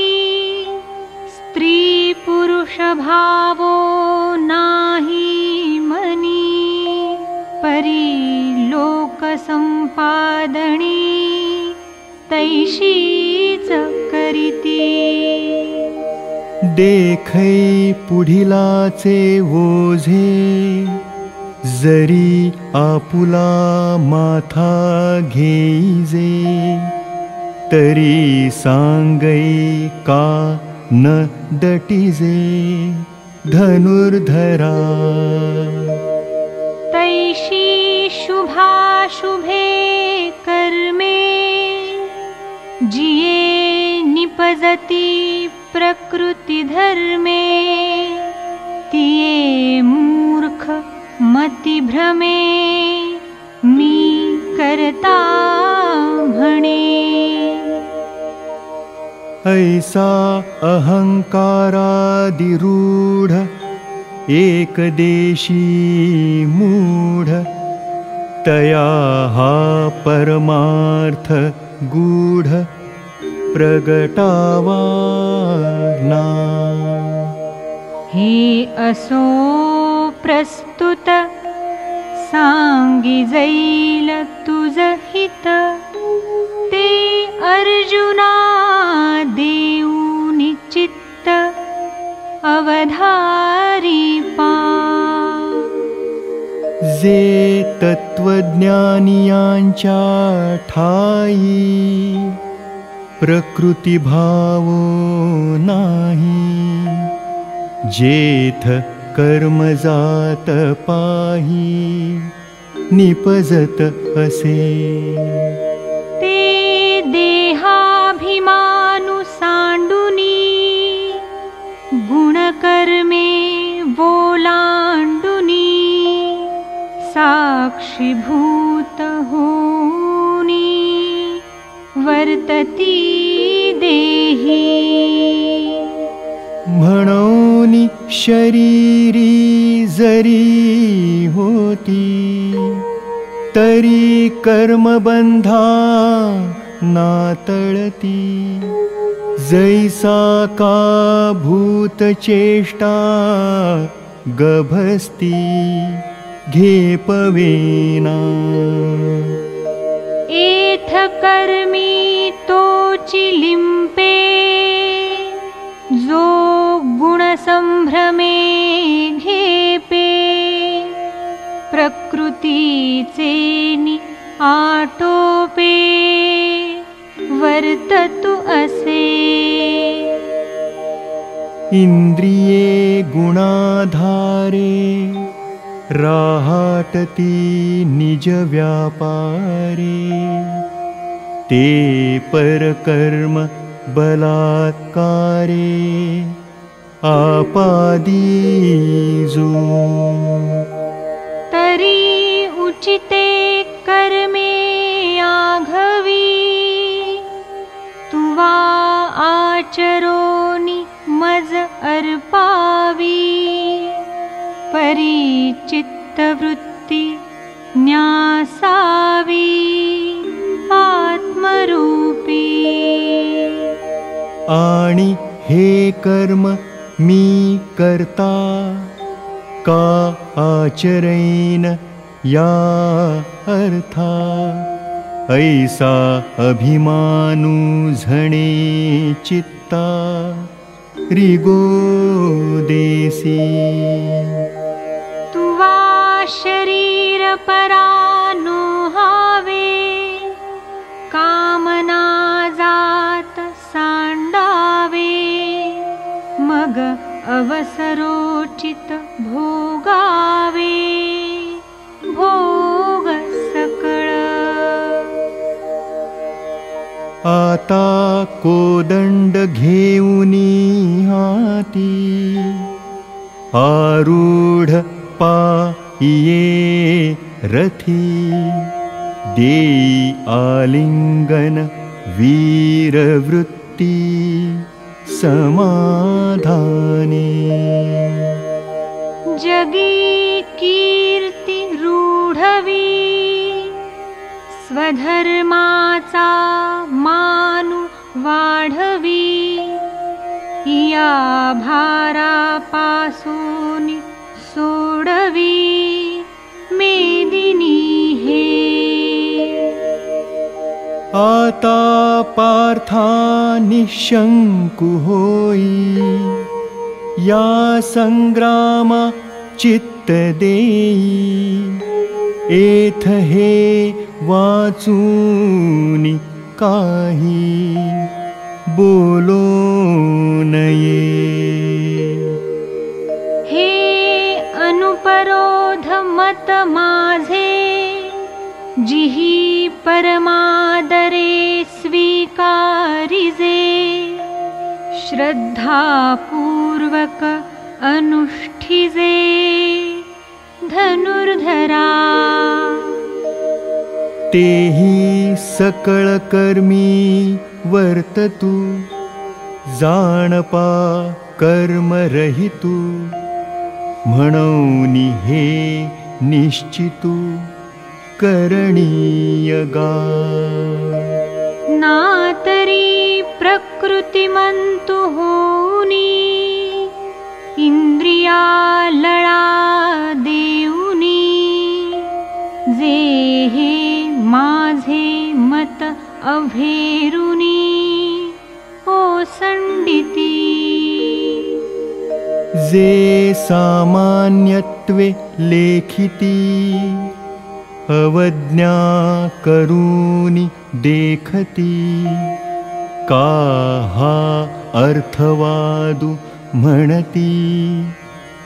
स्त्री पुरुष भावो नाही मनी परी लोक संपादणी तैशीच करीती देखै पुढिलाचे ओझे जरी आपुला माथा घेईजे तरी सांगै का न दटिजे धनुर्धरा। तैशी शुभाशुभे कर्मे जिये निपजती प्रकृतिधर्मे तिये मूर्ख मतिभ्रमे मी करता म्हणे। ऐसा अहङ्कारादिरूढ एकदेशी मूढ तया हा परमार्थ गूढ प्रगटावा ना हे असो प्रस्तुत जाईल तुझ हित। ते अर्जुना देऊ निचित्त अवधारी पा। जे तत्त्वज्ञानियांच्या नाही। जेथ कर्म जात पाही निपजत असे। ते देहाभिमानु सांडुनी गुणकर्मे बोलांडुनी साक्षीभूत होनी वर्तती देही। म्हणून शरीरी जरी होती तरी कर्मबंधा नातळती जैसा का भूतचेष्टा गभस्ती घेपवेना एथ कर्मी लिंपे जो गुणसंभ्रमे घेपे। प्रकृतीचे नि आटोपे वर्ततु असे। इन्द्रिये गुणाधारे राहाटती निजव्यापारे ते परकर्म बलात्कारे। आपादीजो तरी उचिते कर्मे आघवी। तुवा आचरोनि मज अर्पावी परिचित्तवृत्ति न्यासावी आत्मरूपी। आणि हे कर्म मी करता का आचरेन या अर्था? ऐसा अभिमानु झणे चित्ता रिगो देसी तुवा शरीर परानो हावे कामना जात सांडावे। मग अवसरोचित भोगावे। भोग सकळ। आता कोदंड घेऊनी हाती आरूढ पाये रथी। देई आलिंगन वीरवृत्ती समाधाने। जगी कीर्ती रूढवी स्वधर्माचा मानु वाढवी। या भारापासून सोडवी मेदिनी हे। आता पार्था निशंकु होई। या संग्रामा चित्त देई। एथ हे वाचूनि काही। बोलो नये। हे अनुपरोध मत माझे जिही परमादरे स्वीकारिजे। श्रद्धापूर्वक अनुष्ठिजे। धनुर्धरा। तेही सकळ कर्मी वर्ततु जाणपा कर्म रहितु निश्चितु करणीय गा नातरी प्रकृतिमन्तु होनी इंद्रिया लळा देऊनी जे हे माझे मत अभेरुनी ओसंडिती जे सामान्यत्वे लेखिती अवज्ञा करूनि देखती। का अर्थवादु म्हणती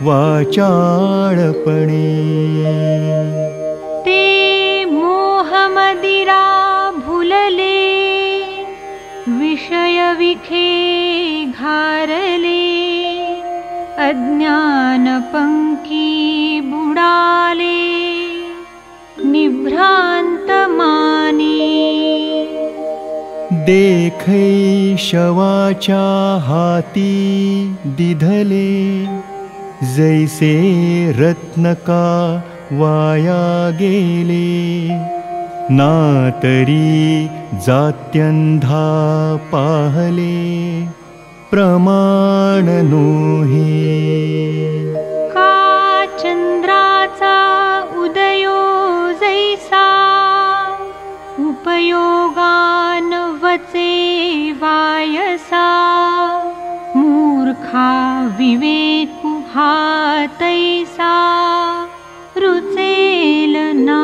वाचाळपणे। ते मोहमदिरा भुलले विषयविखे घारले अज्ञानपङ्की बुडाले शवाच्या हाती दिधले जैसे रत्नका वाया गेले। नातरी जात्यंधा पाहले प्रमाण नोहे। का चंद्राचा उदयो जैसा उपयोगान वचे वायसा। मूर्खा विवेकु हा तैसा ना।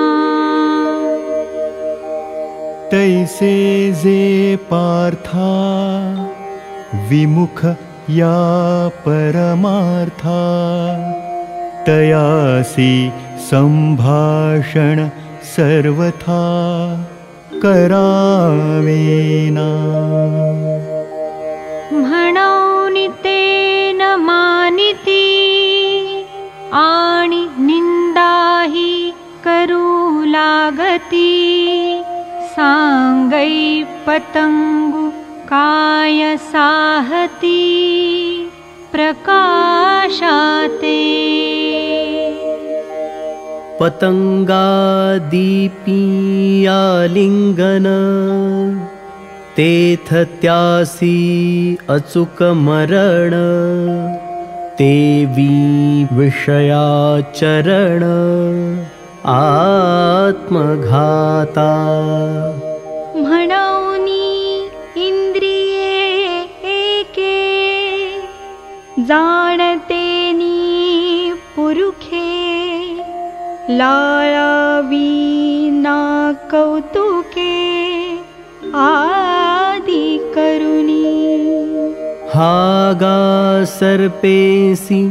तैसे जे पार्था विमुख या परमार्था। तयासी संभाषण सर्वथा। करावेना म्हणौनि तेन मानिती आणि निंदाही करू लागती सांगै पतंगु काय साहती प्रकाशाते। पतङ्गादीपीयालिङ्गन तेथ त्यासी अचुक मरण तेवी विषयाचरण आत्मघाता। म्हणौनी जाणतेनी पुरुखे। लाळावी ना कौतुके आदि करुणी। हागा सर्पेसी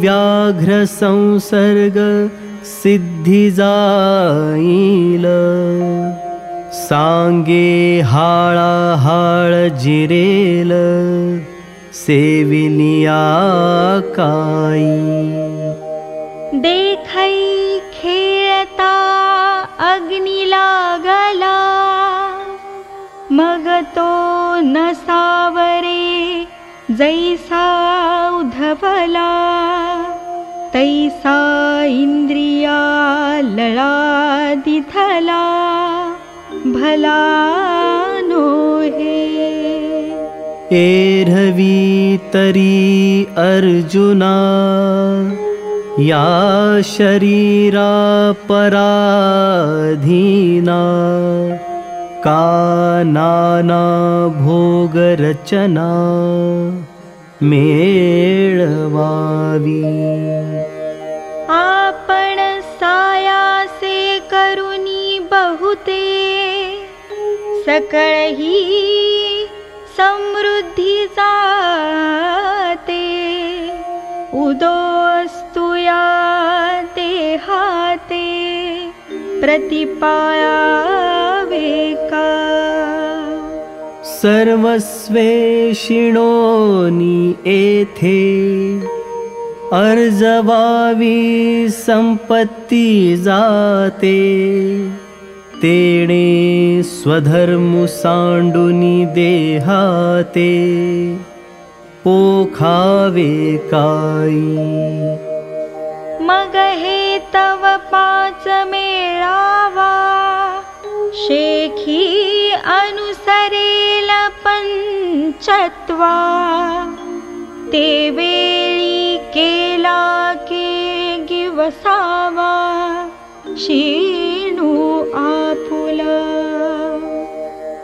व्याघ्र संसर्ग सिद्धी जाईल सांगे हाळा हाळ जिरेल सेविलिया काई. देखै खेळता अग्नी लागला मग तो नसावरे जैसा उधवला तैसा इंद्रिया लळा दिथला. नो हे एरवी तरी अर्जुना या शरीरा पराधीना का नाना भोगरचना मेळवावी। आपण सायासे करुनी बहुते सकळही समृद्धी जाते. उदोस्तुया ते हाते प्रतिपायावे का सर्वस्वेशिणोनी एथे अर्जवावी संपत्ती जाते तेणे स्वधर्मु सांडुनी देहाते। पोखावे काई। मग हे तव पाच मेळावा शेखी अनुसरेल पंचत्वा। ते वेळी केला के गिवसावा शीणू आपुला।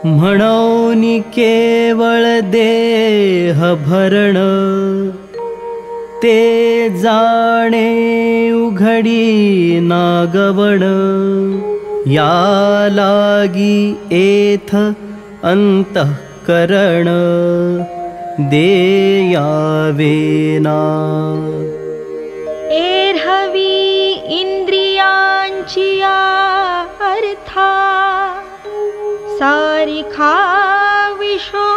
म्हणौनि केवळ देह भरण ते जाणे उघडी नागवण. या लागी एथ अंतःकरण देयावेना। एर्हवी अर्था। सारिखा विशो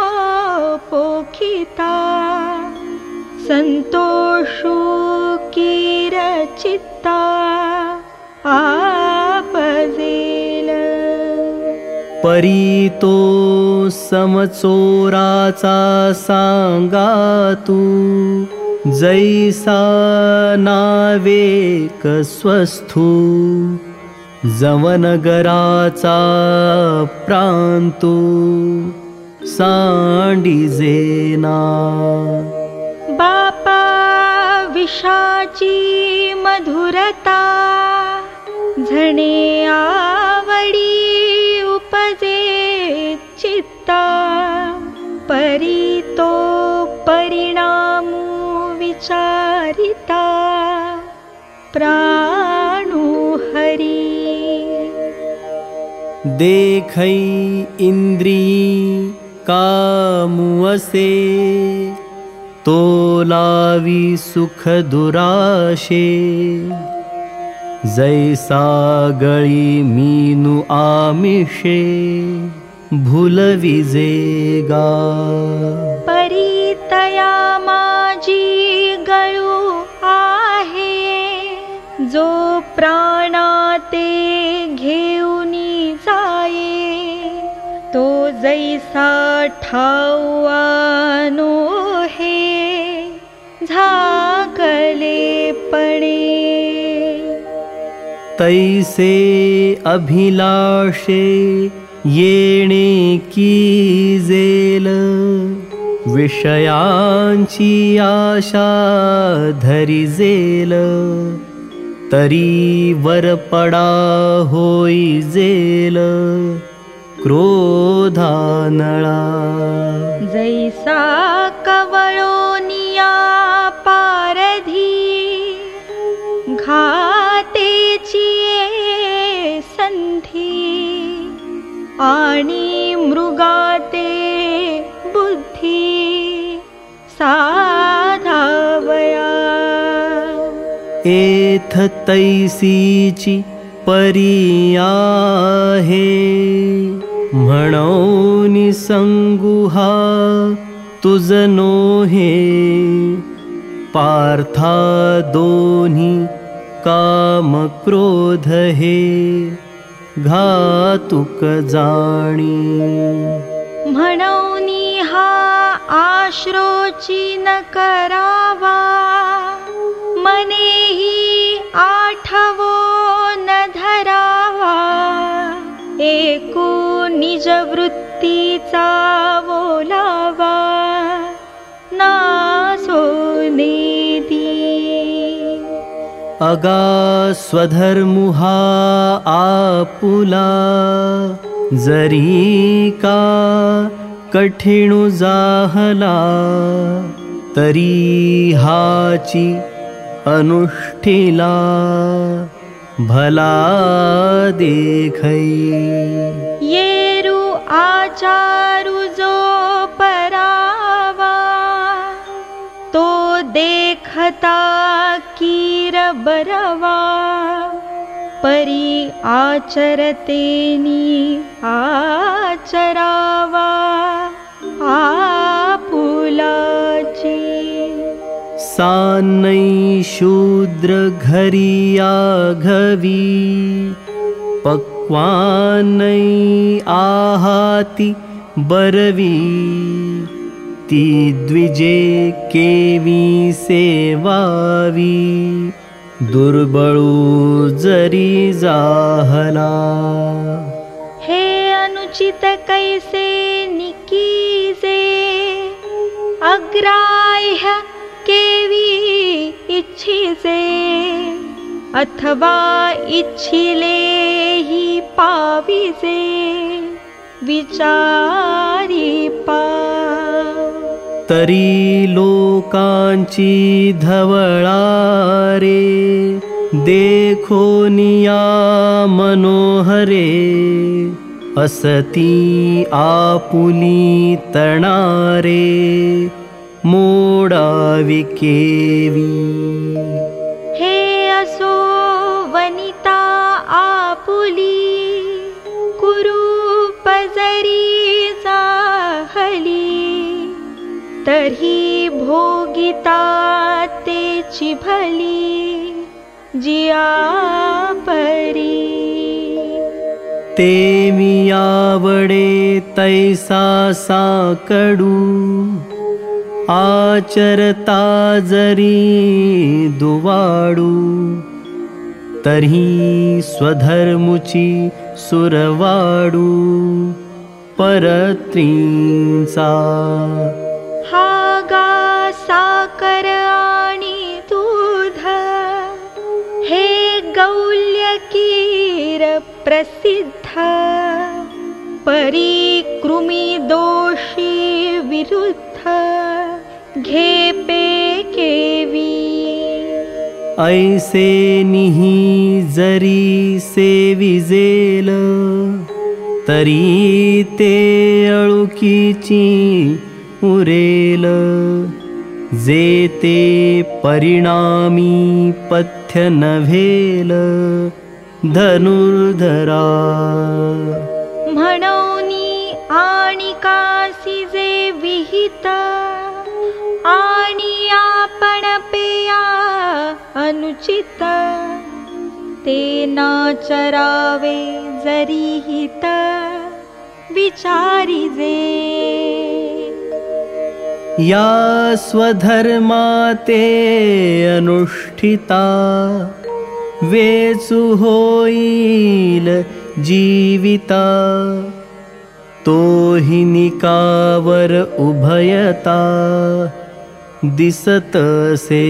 पोखिता। संतोषु चित्ता आपजेल। परीतो समचोराचा सांगा तू जैसा नावेक स्वस्थू जवनगराचा प्रांतू सांडिजेना बापा विषाची मधुरता झणे विचारिता। प्राणु हरी। देखै इन्द्री कामुअसे तोलावी सुख दुराशे जैसा गळी मीनु आमिषे भुलविजेगा। परितया माजी आहे जो प्राणाते घेऊनी जाये तो जैसा हे झाकले पणे तैसे अभिलाषे येणे की जेल विषयांची आशा धरी जेल तरी वरपडा जेल क्रोधानळा। जैसा एथ तैसीची परी आहे म्हणौनि संगुहा तुझ नोहे पार्था दोन्ही काम क्रोध हे। घातुक जाणी। म्हणौनी हा आश्रोची न करावा। मनेही आठवो न धरावा एकू निज वृत्तीचा बोलावा ना सोनेदी अगा स्वधर्मुहा आपुला जरी का कठीणु जाहला तरी हाची अनुष्ठिला भला देखै। येरु आचारु जो परावा तो देखता कीर बरवा। परी आचरतेनी आचरावा आपुलाची सानै शूद्र घरिया घवी पक्वानै आहाति बरवी। ती द्विजे केवी सेवावी दुर्बळू जरी जाहला। हे अनुचित कैसे निकीजे अग्राह्य केवी इच्छिजे अथवा इच्छिले ही पाविजे विचारी पा। तरी लोकांची धवळा रे देखो निया मनोहरे असती आपुली तणारे केवी हे असो वनिता आपुली कुरूप जरी जाहली तर्हि भोगिता तेची भली जिया परी ते मी आवडे तैसा साकडू आचरता जरी दुवाडू तर्हि स्वधर्मुची सुरवाडू परत्रींचा. हा गा साकर आणि दूध हे गौल्य कीर प्रसिद्ध परिकृमी दोषी विरुद्ध घे पे केवी। ऐसे निही जरी सेविजेल तरी ते अळुकीची उरेल। जे ते परिणामी पथ्य नव्हेल धनुर्धरा। म्हणोनी आणि कासी जे विहित आणि आपण पेया अनुचित ते नाचरावे जरी हित विचारी जे। या स्वधर्माते अनुष्ठिता वेचु होईल जीविता। तो हि निकावर उभयता दिसतसे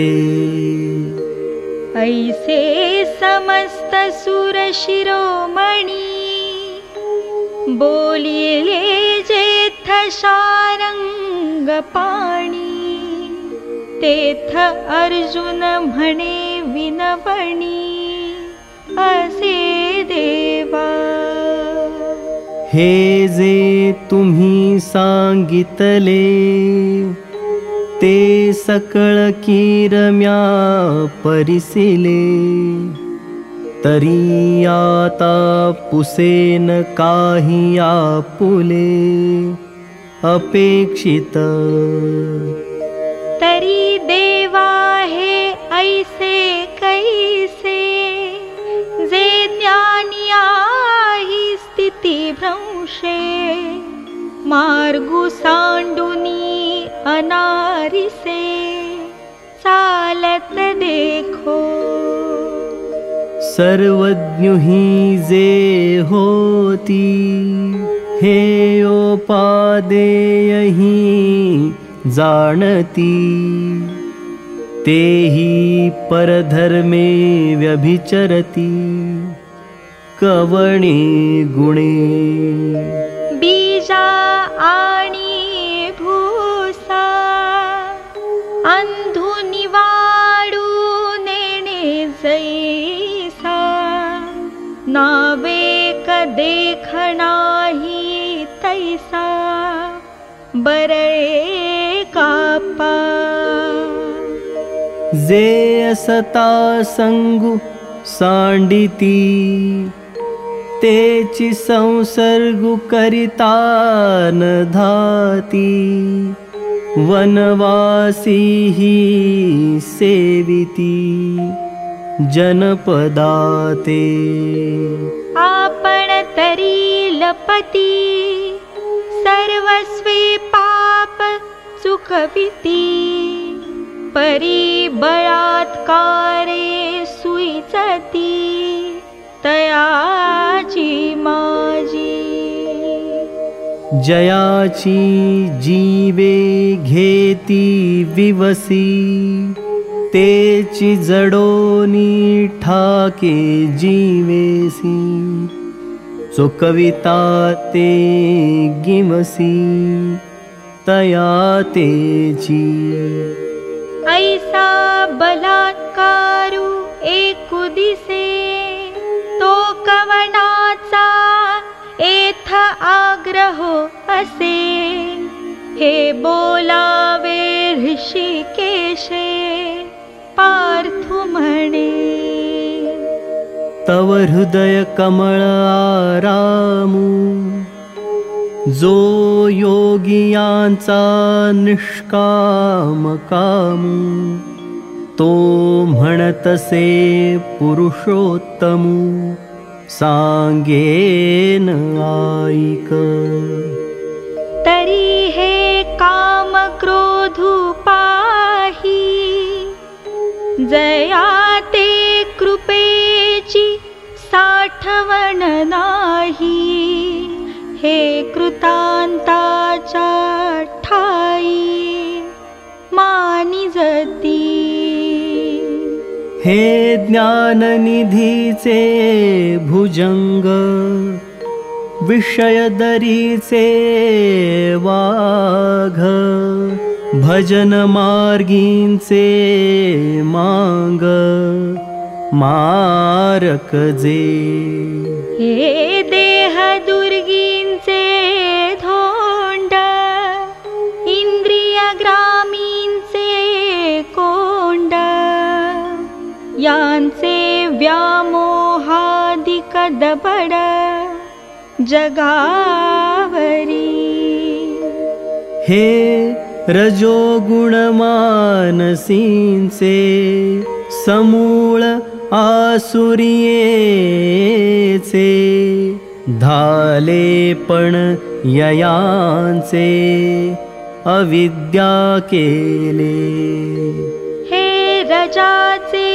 ऐसे समस्त सुर शिरोमणी बोलिले जेथ शारंग पाणी। तेथ अर्जुन म्हणे विनवणी असे देवा। हे जे तुम्ही सांगितले ते सकळ कीरम्या परिसिले तरी आता पुसेन काही आपुले अपेक्षित. तरी देवा हे ऐसे कैसे जे ज्ञानी आहे स्थिती भ्रंशे मार्गु सांडुनी चालत देखो। सर्वज्ञुही जे होती हे ओपादेयही जाणती तेही परधर्मे व्यभिचरती कवणे गुणे बरे कापा। जे असता संगु सांडिती तेची संसर्गु करिता न धाती। वनवासी ही सेविती जनपदाते। आपण तरी लपती सर्वस्वी पाप चुकविती परी बळात्कारे सुईचती तयाची माझी जयाची जीवे घेती विवसी तेची जडोनी ठाके जीवेसी सुकविता ते गिमसि तया तेजी। ऐसा बलात्कारू एकुदिसे तो कवनाचा एथ आग्रहो असे। हे बोलावे ऋषिकेशे पार्थु म्हणे तव हृदय कमळ आरामू। जो योगियांचा निष्काम कामू तो म्हणतसे पुरुषोत्तमू। हे काम क्रोधू पाही जया साठवण नाही. हे कृतांताच्या ठाई मानी जती हे ज्ञाननिधीचे भुजंग विषयदरीचे वाघ भजन मार्गींचे मांग मारक जे हे देह दुर्गींचे धोंड इंद्रिय ग्रामींचे कोंड यांचे व्यामोहादिक दबड जगावरी। हे रजोगुण मानसींचे समूळ आसुरियेचे धाले ययांचे अविद्या केले. हे रजाचे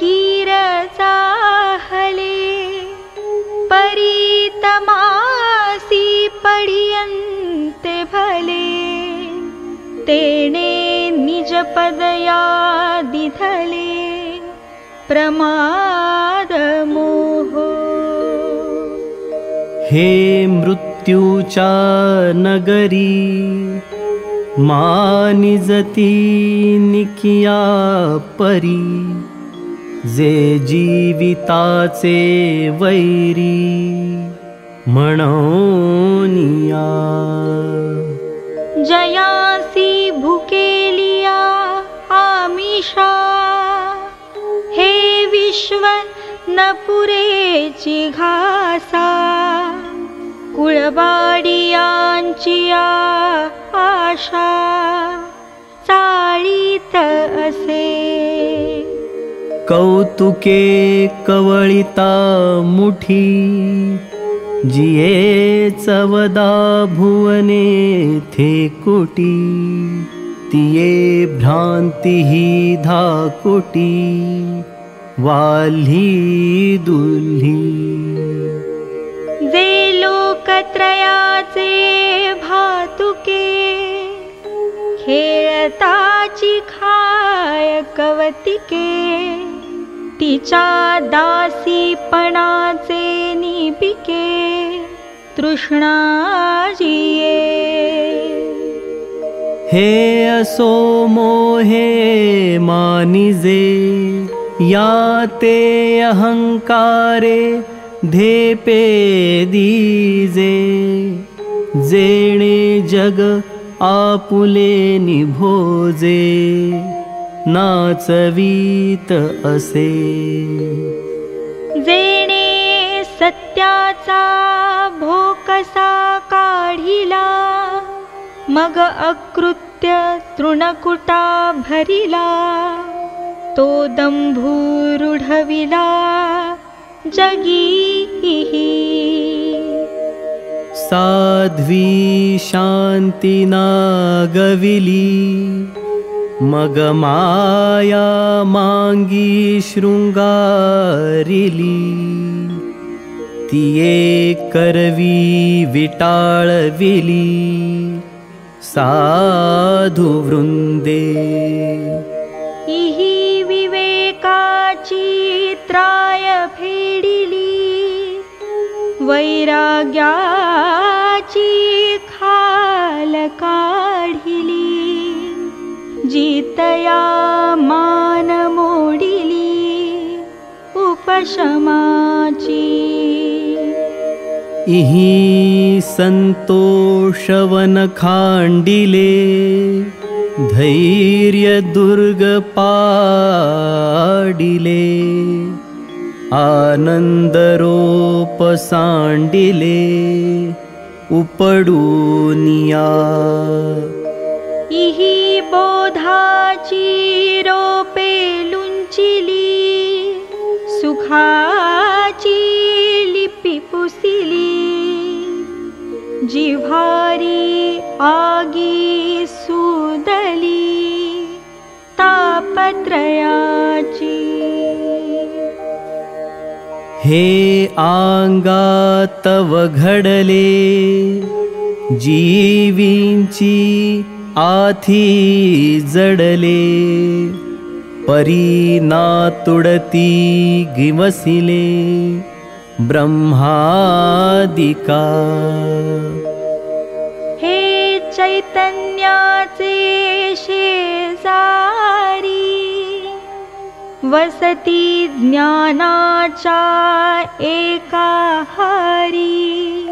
कीर चाहले परीतमासी पडियन्ते भले तेणे निज पदया दिधले प्रमाद मोहो हे मृत्यूच्या नगरी मानिजती निकिया परी जे जीविताचे वैरी म्हणोनिया जयासी भुकेलिया आमिषा हे विश्व न पुरेची घासा. कुळवाडियांची आशा. चाळीत असे. कौतुके कवळिता मुठी जिये चवदा भुवने थे कोटी भ्रांती ही धाकोटी वाल्ही दुल्ही। जे लोकत्रयाचे भातुके खेळताची खाय कवतिके तिच्या दासीपणाचे निपिके तृष्णाजिये हे असो मोहे मानिजे या ते अहंकारे धेपे दीजे जेणे जग आपुले निभोजे नाचवीत असे। जेणे सत्याचा भोकसा काढिला मग अकृत्य तृणकुटा भरिला तो दंभूरुढविला जगी साध्वी शांती नागविली मग माया मांगी शृंगारिली तिये करवी विटाळविली साधु वृंदे इही विवेकाची त्राय फेडिली वैराग्याची त्याग्याची खाल काढिली जितया मान मोडिली उपशमाची इहि सन्तोषवन खाण्डिले धैर्य दुर्ग पाडिले आनन्दरोप साण्डिले उपडूनिया इहि लुंचिली सुखाची जिव्हारी आगी सुदली तापत्रयाची। हे आङ्गातव घडले जीवींची आथी जडले परी नातुडती गिवसिले ब्रह्मादिका चैतन्याचे शेजारी वसती ज्ञानाच्या एका हारी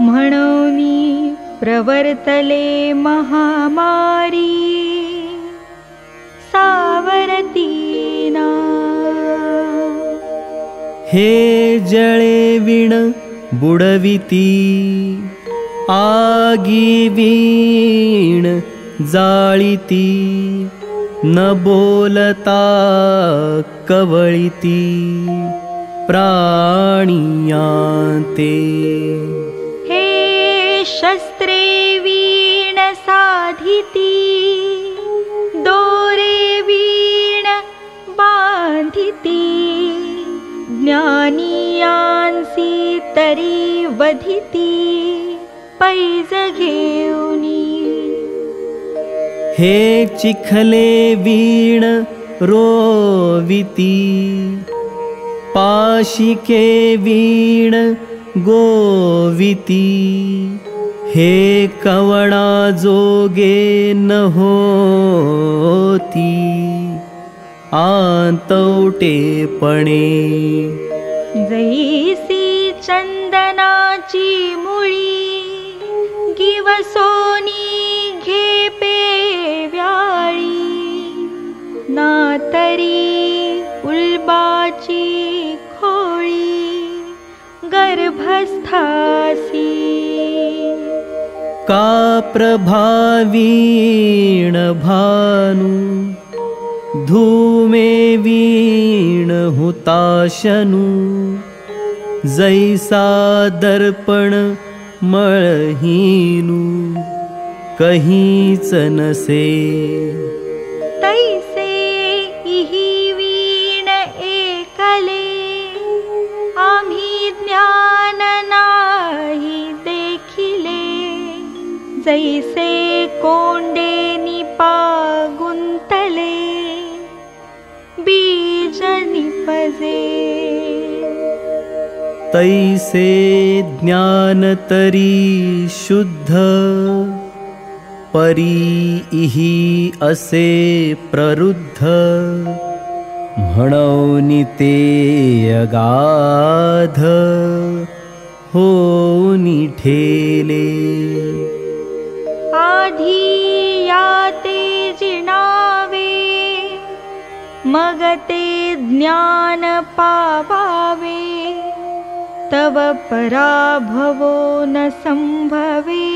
म्हणून प्रवर्तले महामारी। सावरतीना। हे जळे विण बुडविती आगी वीण जाळिती न बोलता कवळिती प्राणियांते. हे शस्त्रे वीण साधिती दोरे वीण बांधिती ज्ञानियांसी वधिती पैज घेऊनी हे चिखले वीण रोविती पाशिके वीण गोविती हे कवणा जोगे न होती आंतवटेपणे जैसी चंदनाची मुळी उल्बाची खोळी गर्भस्थासी। का प्रभावीण भानु धूमे वीण हुताशनु जैसा दर्पण मळहीनु कहीच नसे. तैसे इही वीण एकले आम्ही ज्ञान नाही देखिले. जैसे कोंडे निपा गुंतले बीज निपजे तैसे ज्ञान तरी शुद्ध परी इही असे प्ररुद्ध। ते अगाध ठेले। आधी याते जिणावे मग ते ज्ञान पावावे तव पराभवो न संभवे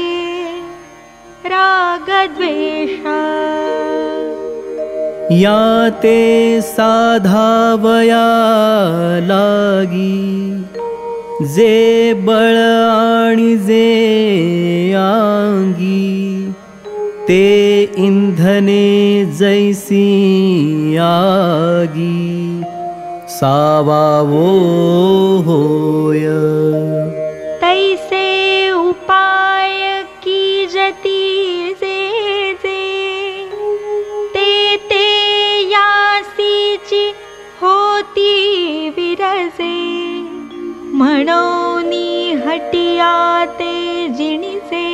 रागद्वेषा। या ते साधावया लागी। जे बळ आणि जे आंगी। ते इंधने जैसी आगी सावावो होय तैसे उपाय की जती जे जे। ते ते यासीची होती विरजे। म्हणोनी घटिया ते जिणिसे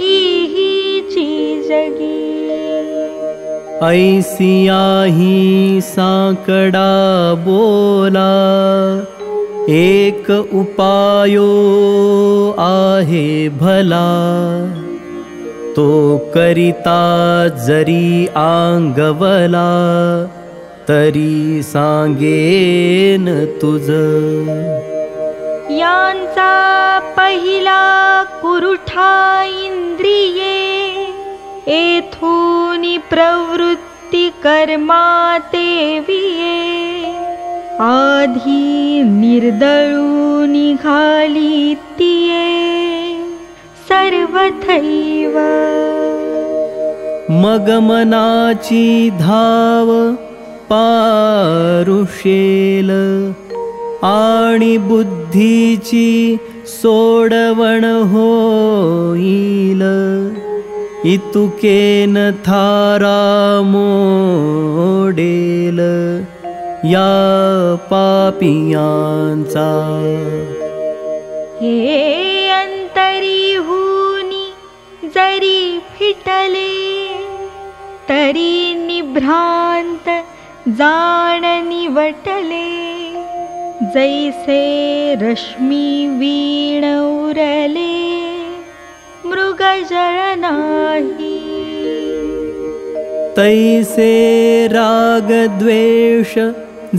इहीची जगी ऐसियाही साकडा बोला एक उपायो आहे भला। तो करिता जरी आंगवला तरी सांगेन तुझ। यांचा पहिला कुरुठा इंद्रिये एथून प्रवृत्ती कर्माते विये। आधी निघाली तिये सर्वथैव। मग मनाची धाव पारुषेल। आणि बुद्धीची सोडवण होईल इतुकेन थारा मोडेल या पापियांचा। हे अंतरी हुनी जरी फिटले तरी निभ्रांत जाण निवटले। जैसे रश्मी वीण उरले मृगजळ नाही। तैसे राग द्वेष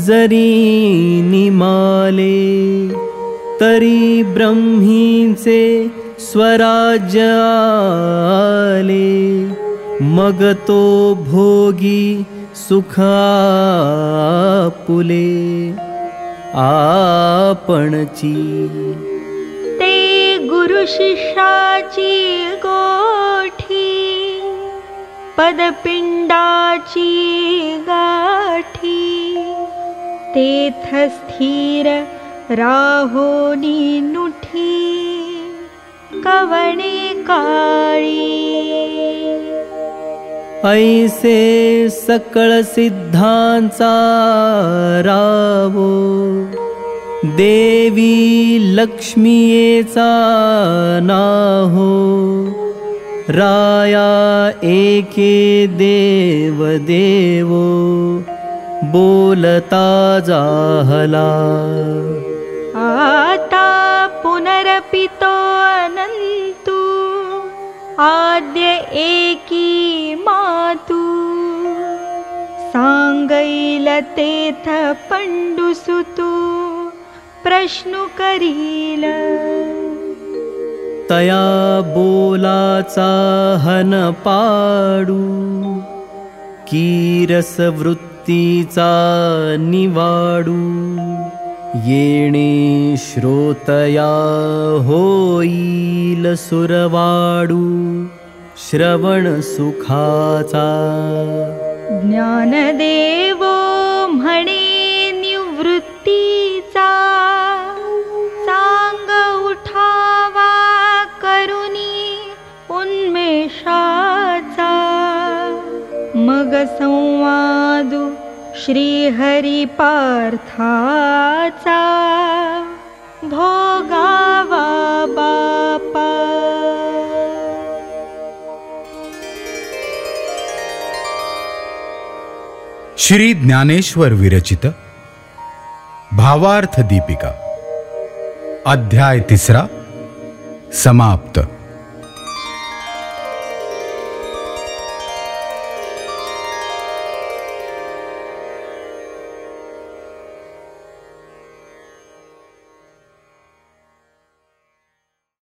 जरी निमाले तरी ब्रह्मीचे स्वराज्य आले। मग तो भोगी सुखा पुले आपणची शिष्याची गोठी पदपिंडाची गाठी तेथ स्थिर राहोनी नुठी कवणे काळी। ऐसे सकळ सिद्धांचा रावो देवी लक्ष्मीचा नाहो राया एके देव देवो बोलता जाहला। आता पुनरपितो अनन्तु। आद्य एकी मातु। सांगैल तेथ पंडुसुतु प्रश्नु करील तया बोलाचा हन पाडू कीरस वृत्तीचा निवाडू। येणे श्रोतया होईल सुरवाडू श्रवण सुखाचा। ज्ञानदेवो म्हणे संवादु श्रीहरी पार्थाचा भोगावा बापा. श्री ज्ञानेश्वर विरचित भावार्थ दीपिका. अध्याय तिसरा समाप्त.